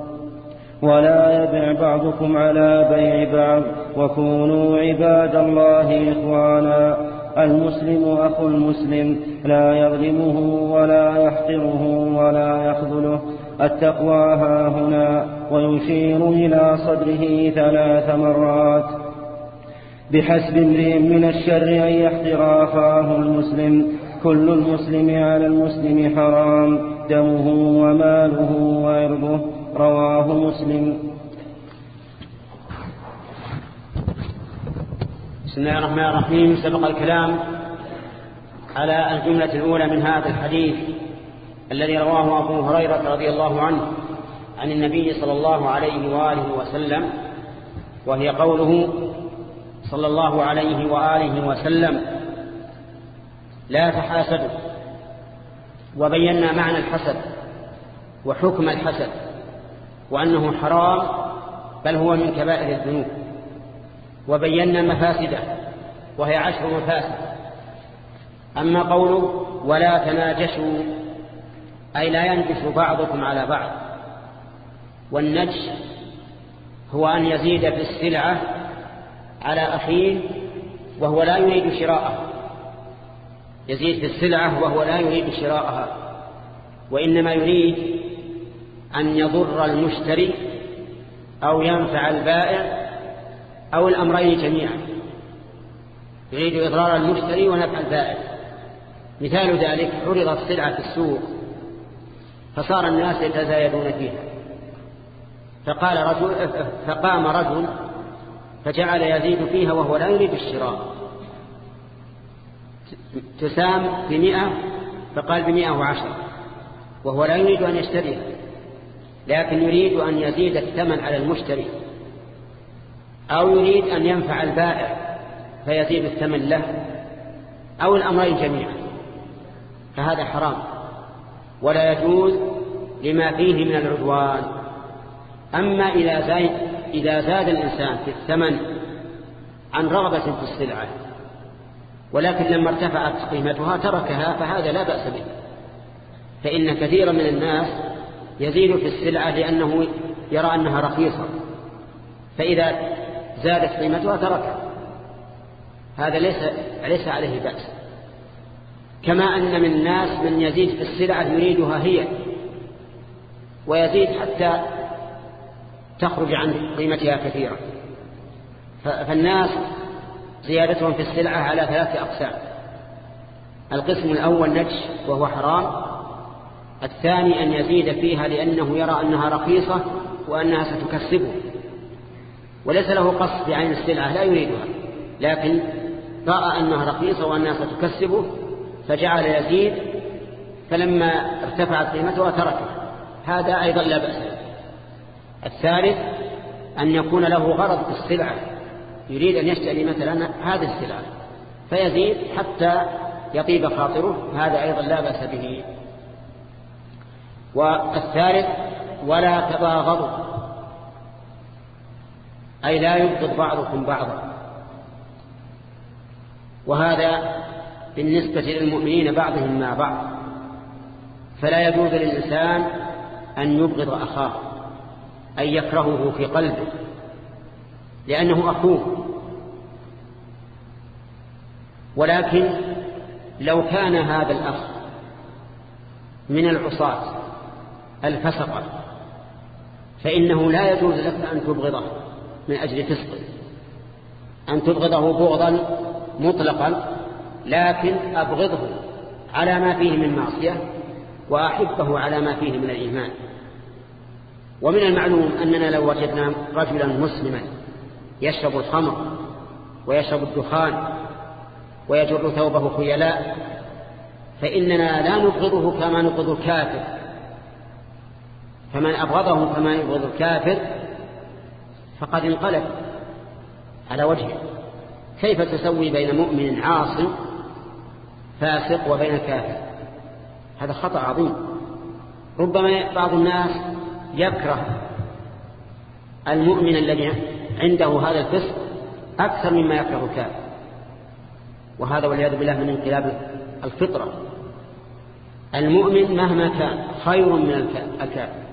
S3: ولا يبع بعضكم على بيع بعض وكونوا عباد الله إخوانا. المسلم أخو المسلم لا يظلمه ولا يحقره ولا يخذله. التقوى ها هنا ويشير إلى صدره ثلاث مرات. بحسب امرئ من الشر أن يحقر أخاه المسلم. كل المسلم على المسلم حرام. دمه وماله وعرضه. رواه مسلم.
S1: بسم الله الرحمن الرحيم. سبق الكلام على الجملة الأولى من هذا الحديث الذي رواه أبو هريرة رضي الله عنه عن النبي صلى الله عليه وآله وسلم وهي قوله صلى الله عليه وآله وسلم لا تحاسدوا. وبينا معنى الحسد وحكم الحسد. وأنه حرام بل هو من كبائر الذنوب. وبينا مفاسده وهي عشر مفاسد. أما قوله ولا تناجشوا أي لا ينجش بعضكم على بعض. والنجش هو أن يزيد في السلعة على أخيه وهو لا يريد شراءه يزيد في السلعة وهو لا يريد شراءها. وإنما يريد أن يضر المشتري أو ينفع البائع أو الأمرين جميعا يريد إضرار المشتري ونفع البائع. مثال ذلك عرضت سلعة في السوق فصار الناس يتزايدون فيها. فقال رجل فقام رجل فجعل يزيد فيها وهو لا يريد الشراء. تسام بمئة فقال بمئة وعشر وهو لا يريد أن يشتريها. لكن يريد أن يزيد الثمن على المشتري أو يريد أن ينفع البائع فيزيد الثمن له أو الأمرين جميعا. فهذا حرام. ولا يجوز لما فيه من العدوان. أما إذا زاد, إذا زاد الإنسان في الثمن عن رغبة في السلعة ولكن لما ارتفعت قيمتها تركها فهذا لا بأس به. فإن كثيرا من الناس يزيد في السلعة لأنه يرى أنها رخيصة. فإذا زادت قيمتها تركها. هذا ليس, ليس عليه بأس. كما أن من الناس من يزيد في السلعة يريدها هي. ويزيد حتى تخرج عن قيمتها كثيرا فالناس زيادتهم في السلعة على ثلاثة أقسام. القسم الأول نجش وهو حرام. الثاني أن يزيد فيها لأنه يرى أنها رخيصة وأنها ستكسبه. وليس له قصد بعين السلعة لا يريدها. لكن رأى أنها رخيصة وأنها ستكسبه فجعل يزيد فلما ارتفعت قيمتها تركها. هذا أيضا لا بأس الثالث أن يكون له غرض في السلعة. يريد أن يشتري مثلا هذه السلعة فيزيد حتى يطيب خاطره. هذا أيضا لا بأس به. والثالث ولا تباغضوا أي لا يبغض بعضكم بعضا. وهذا بالنسبة للمؤمنين بعضهم مع بعض. فلا يجوز للإنسان أن يبغض أخاه أن يكرهه في قلبه لأنه أخوه. ولكن لو كان هذا الأخ من العصاة الفسقة فإنه لا يجوز لك أن تبغضه من أجل فسقه أن تبغضه بغضا مطلقا لكن أبغضه على ما فيه من معصية وأحبه على ما فيه من الإيمان. ومن المعلوم أننا لو وجدنا رجلا مسلما يشرب الخمر ويشرب الدخان ويجر ثوبه خيلاء فإننا لا نبغضه كما نبغض الكافر. فمن أبغضه كما يبغض الكافر فقد انقلب على وجهه. كيف تسوي بين مؤمن عاص فاسق وبين كافر؟ هذا خطأ عظيم. ربما بعض الناس يكره المؤمن الذي عنده هذا الفسق أكثر مما يكره الكافر. وهذا والعياذ بالله من انقلاب الفطرة. المؤمن مهما كان خير من الكافر.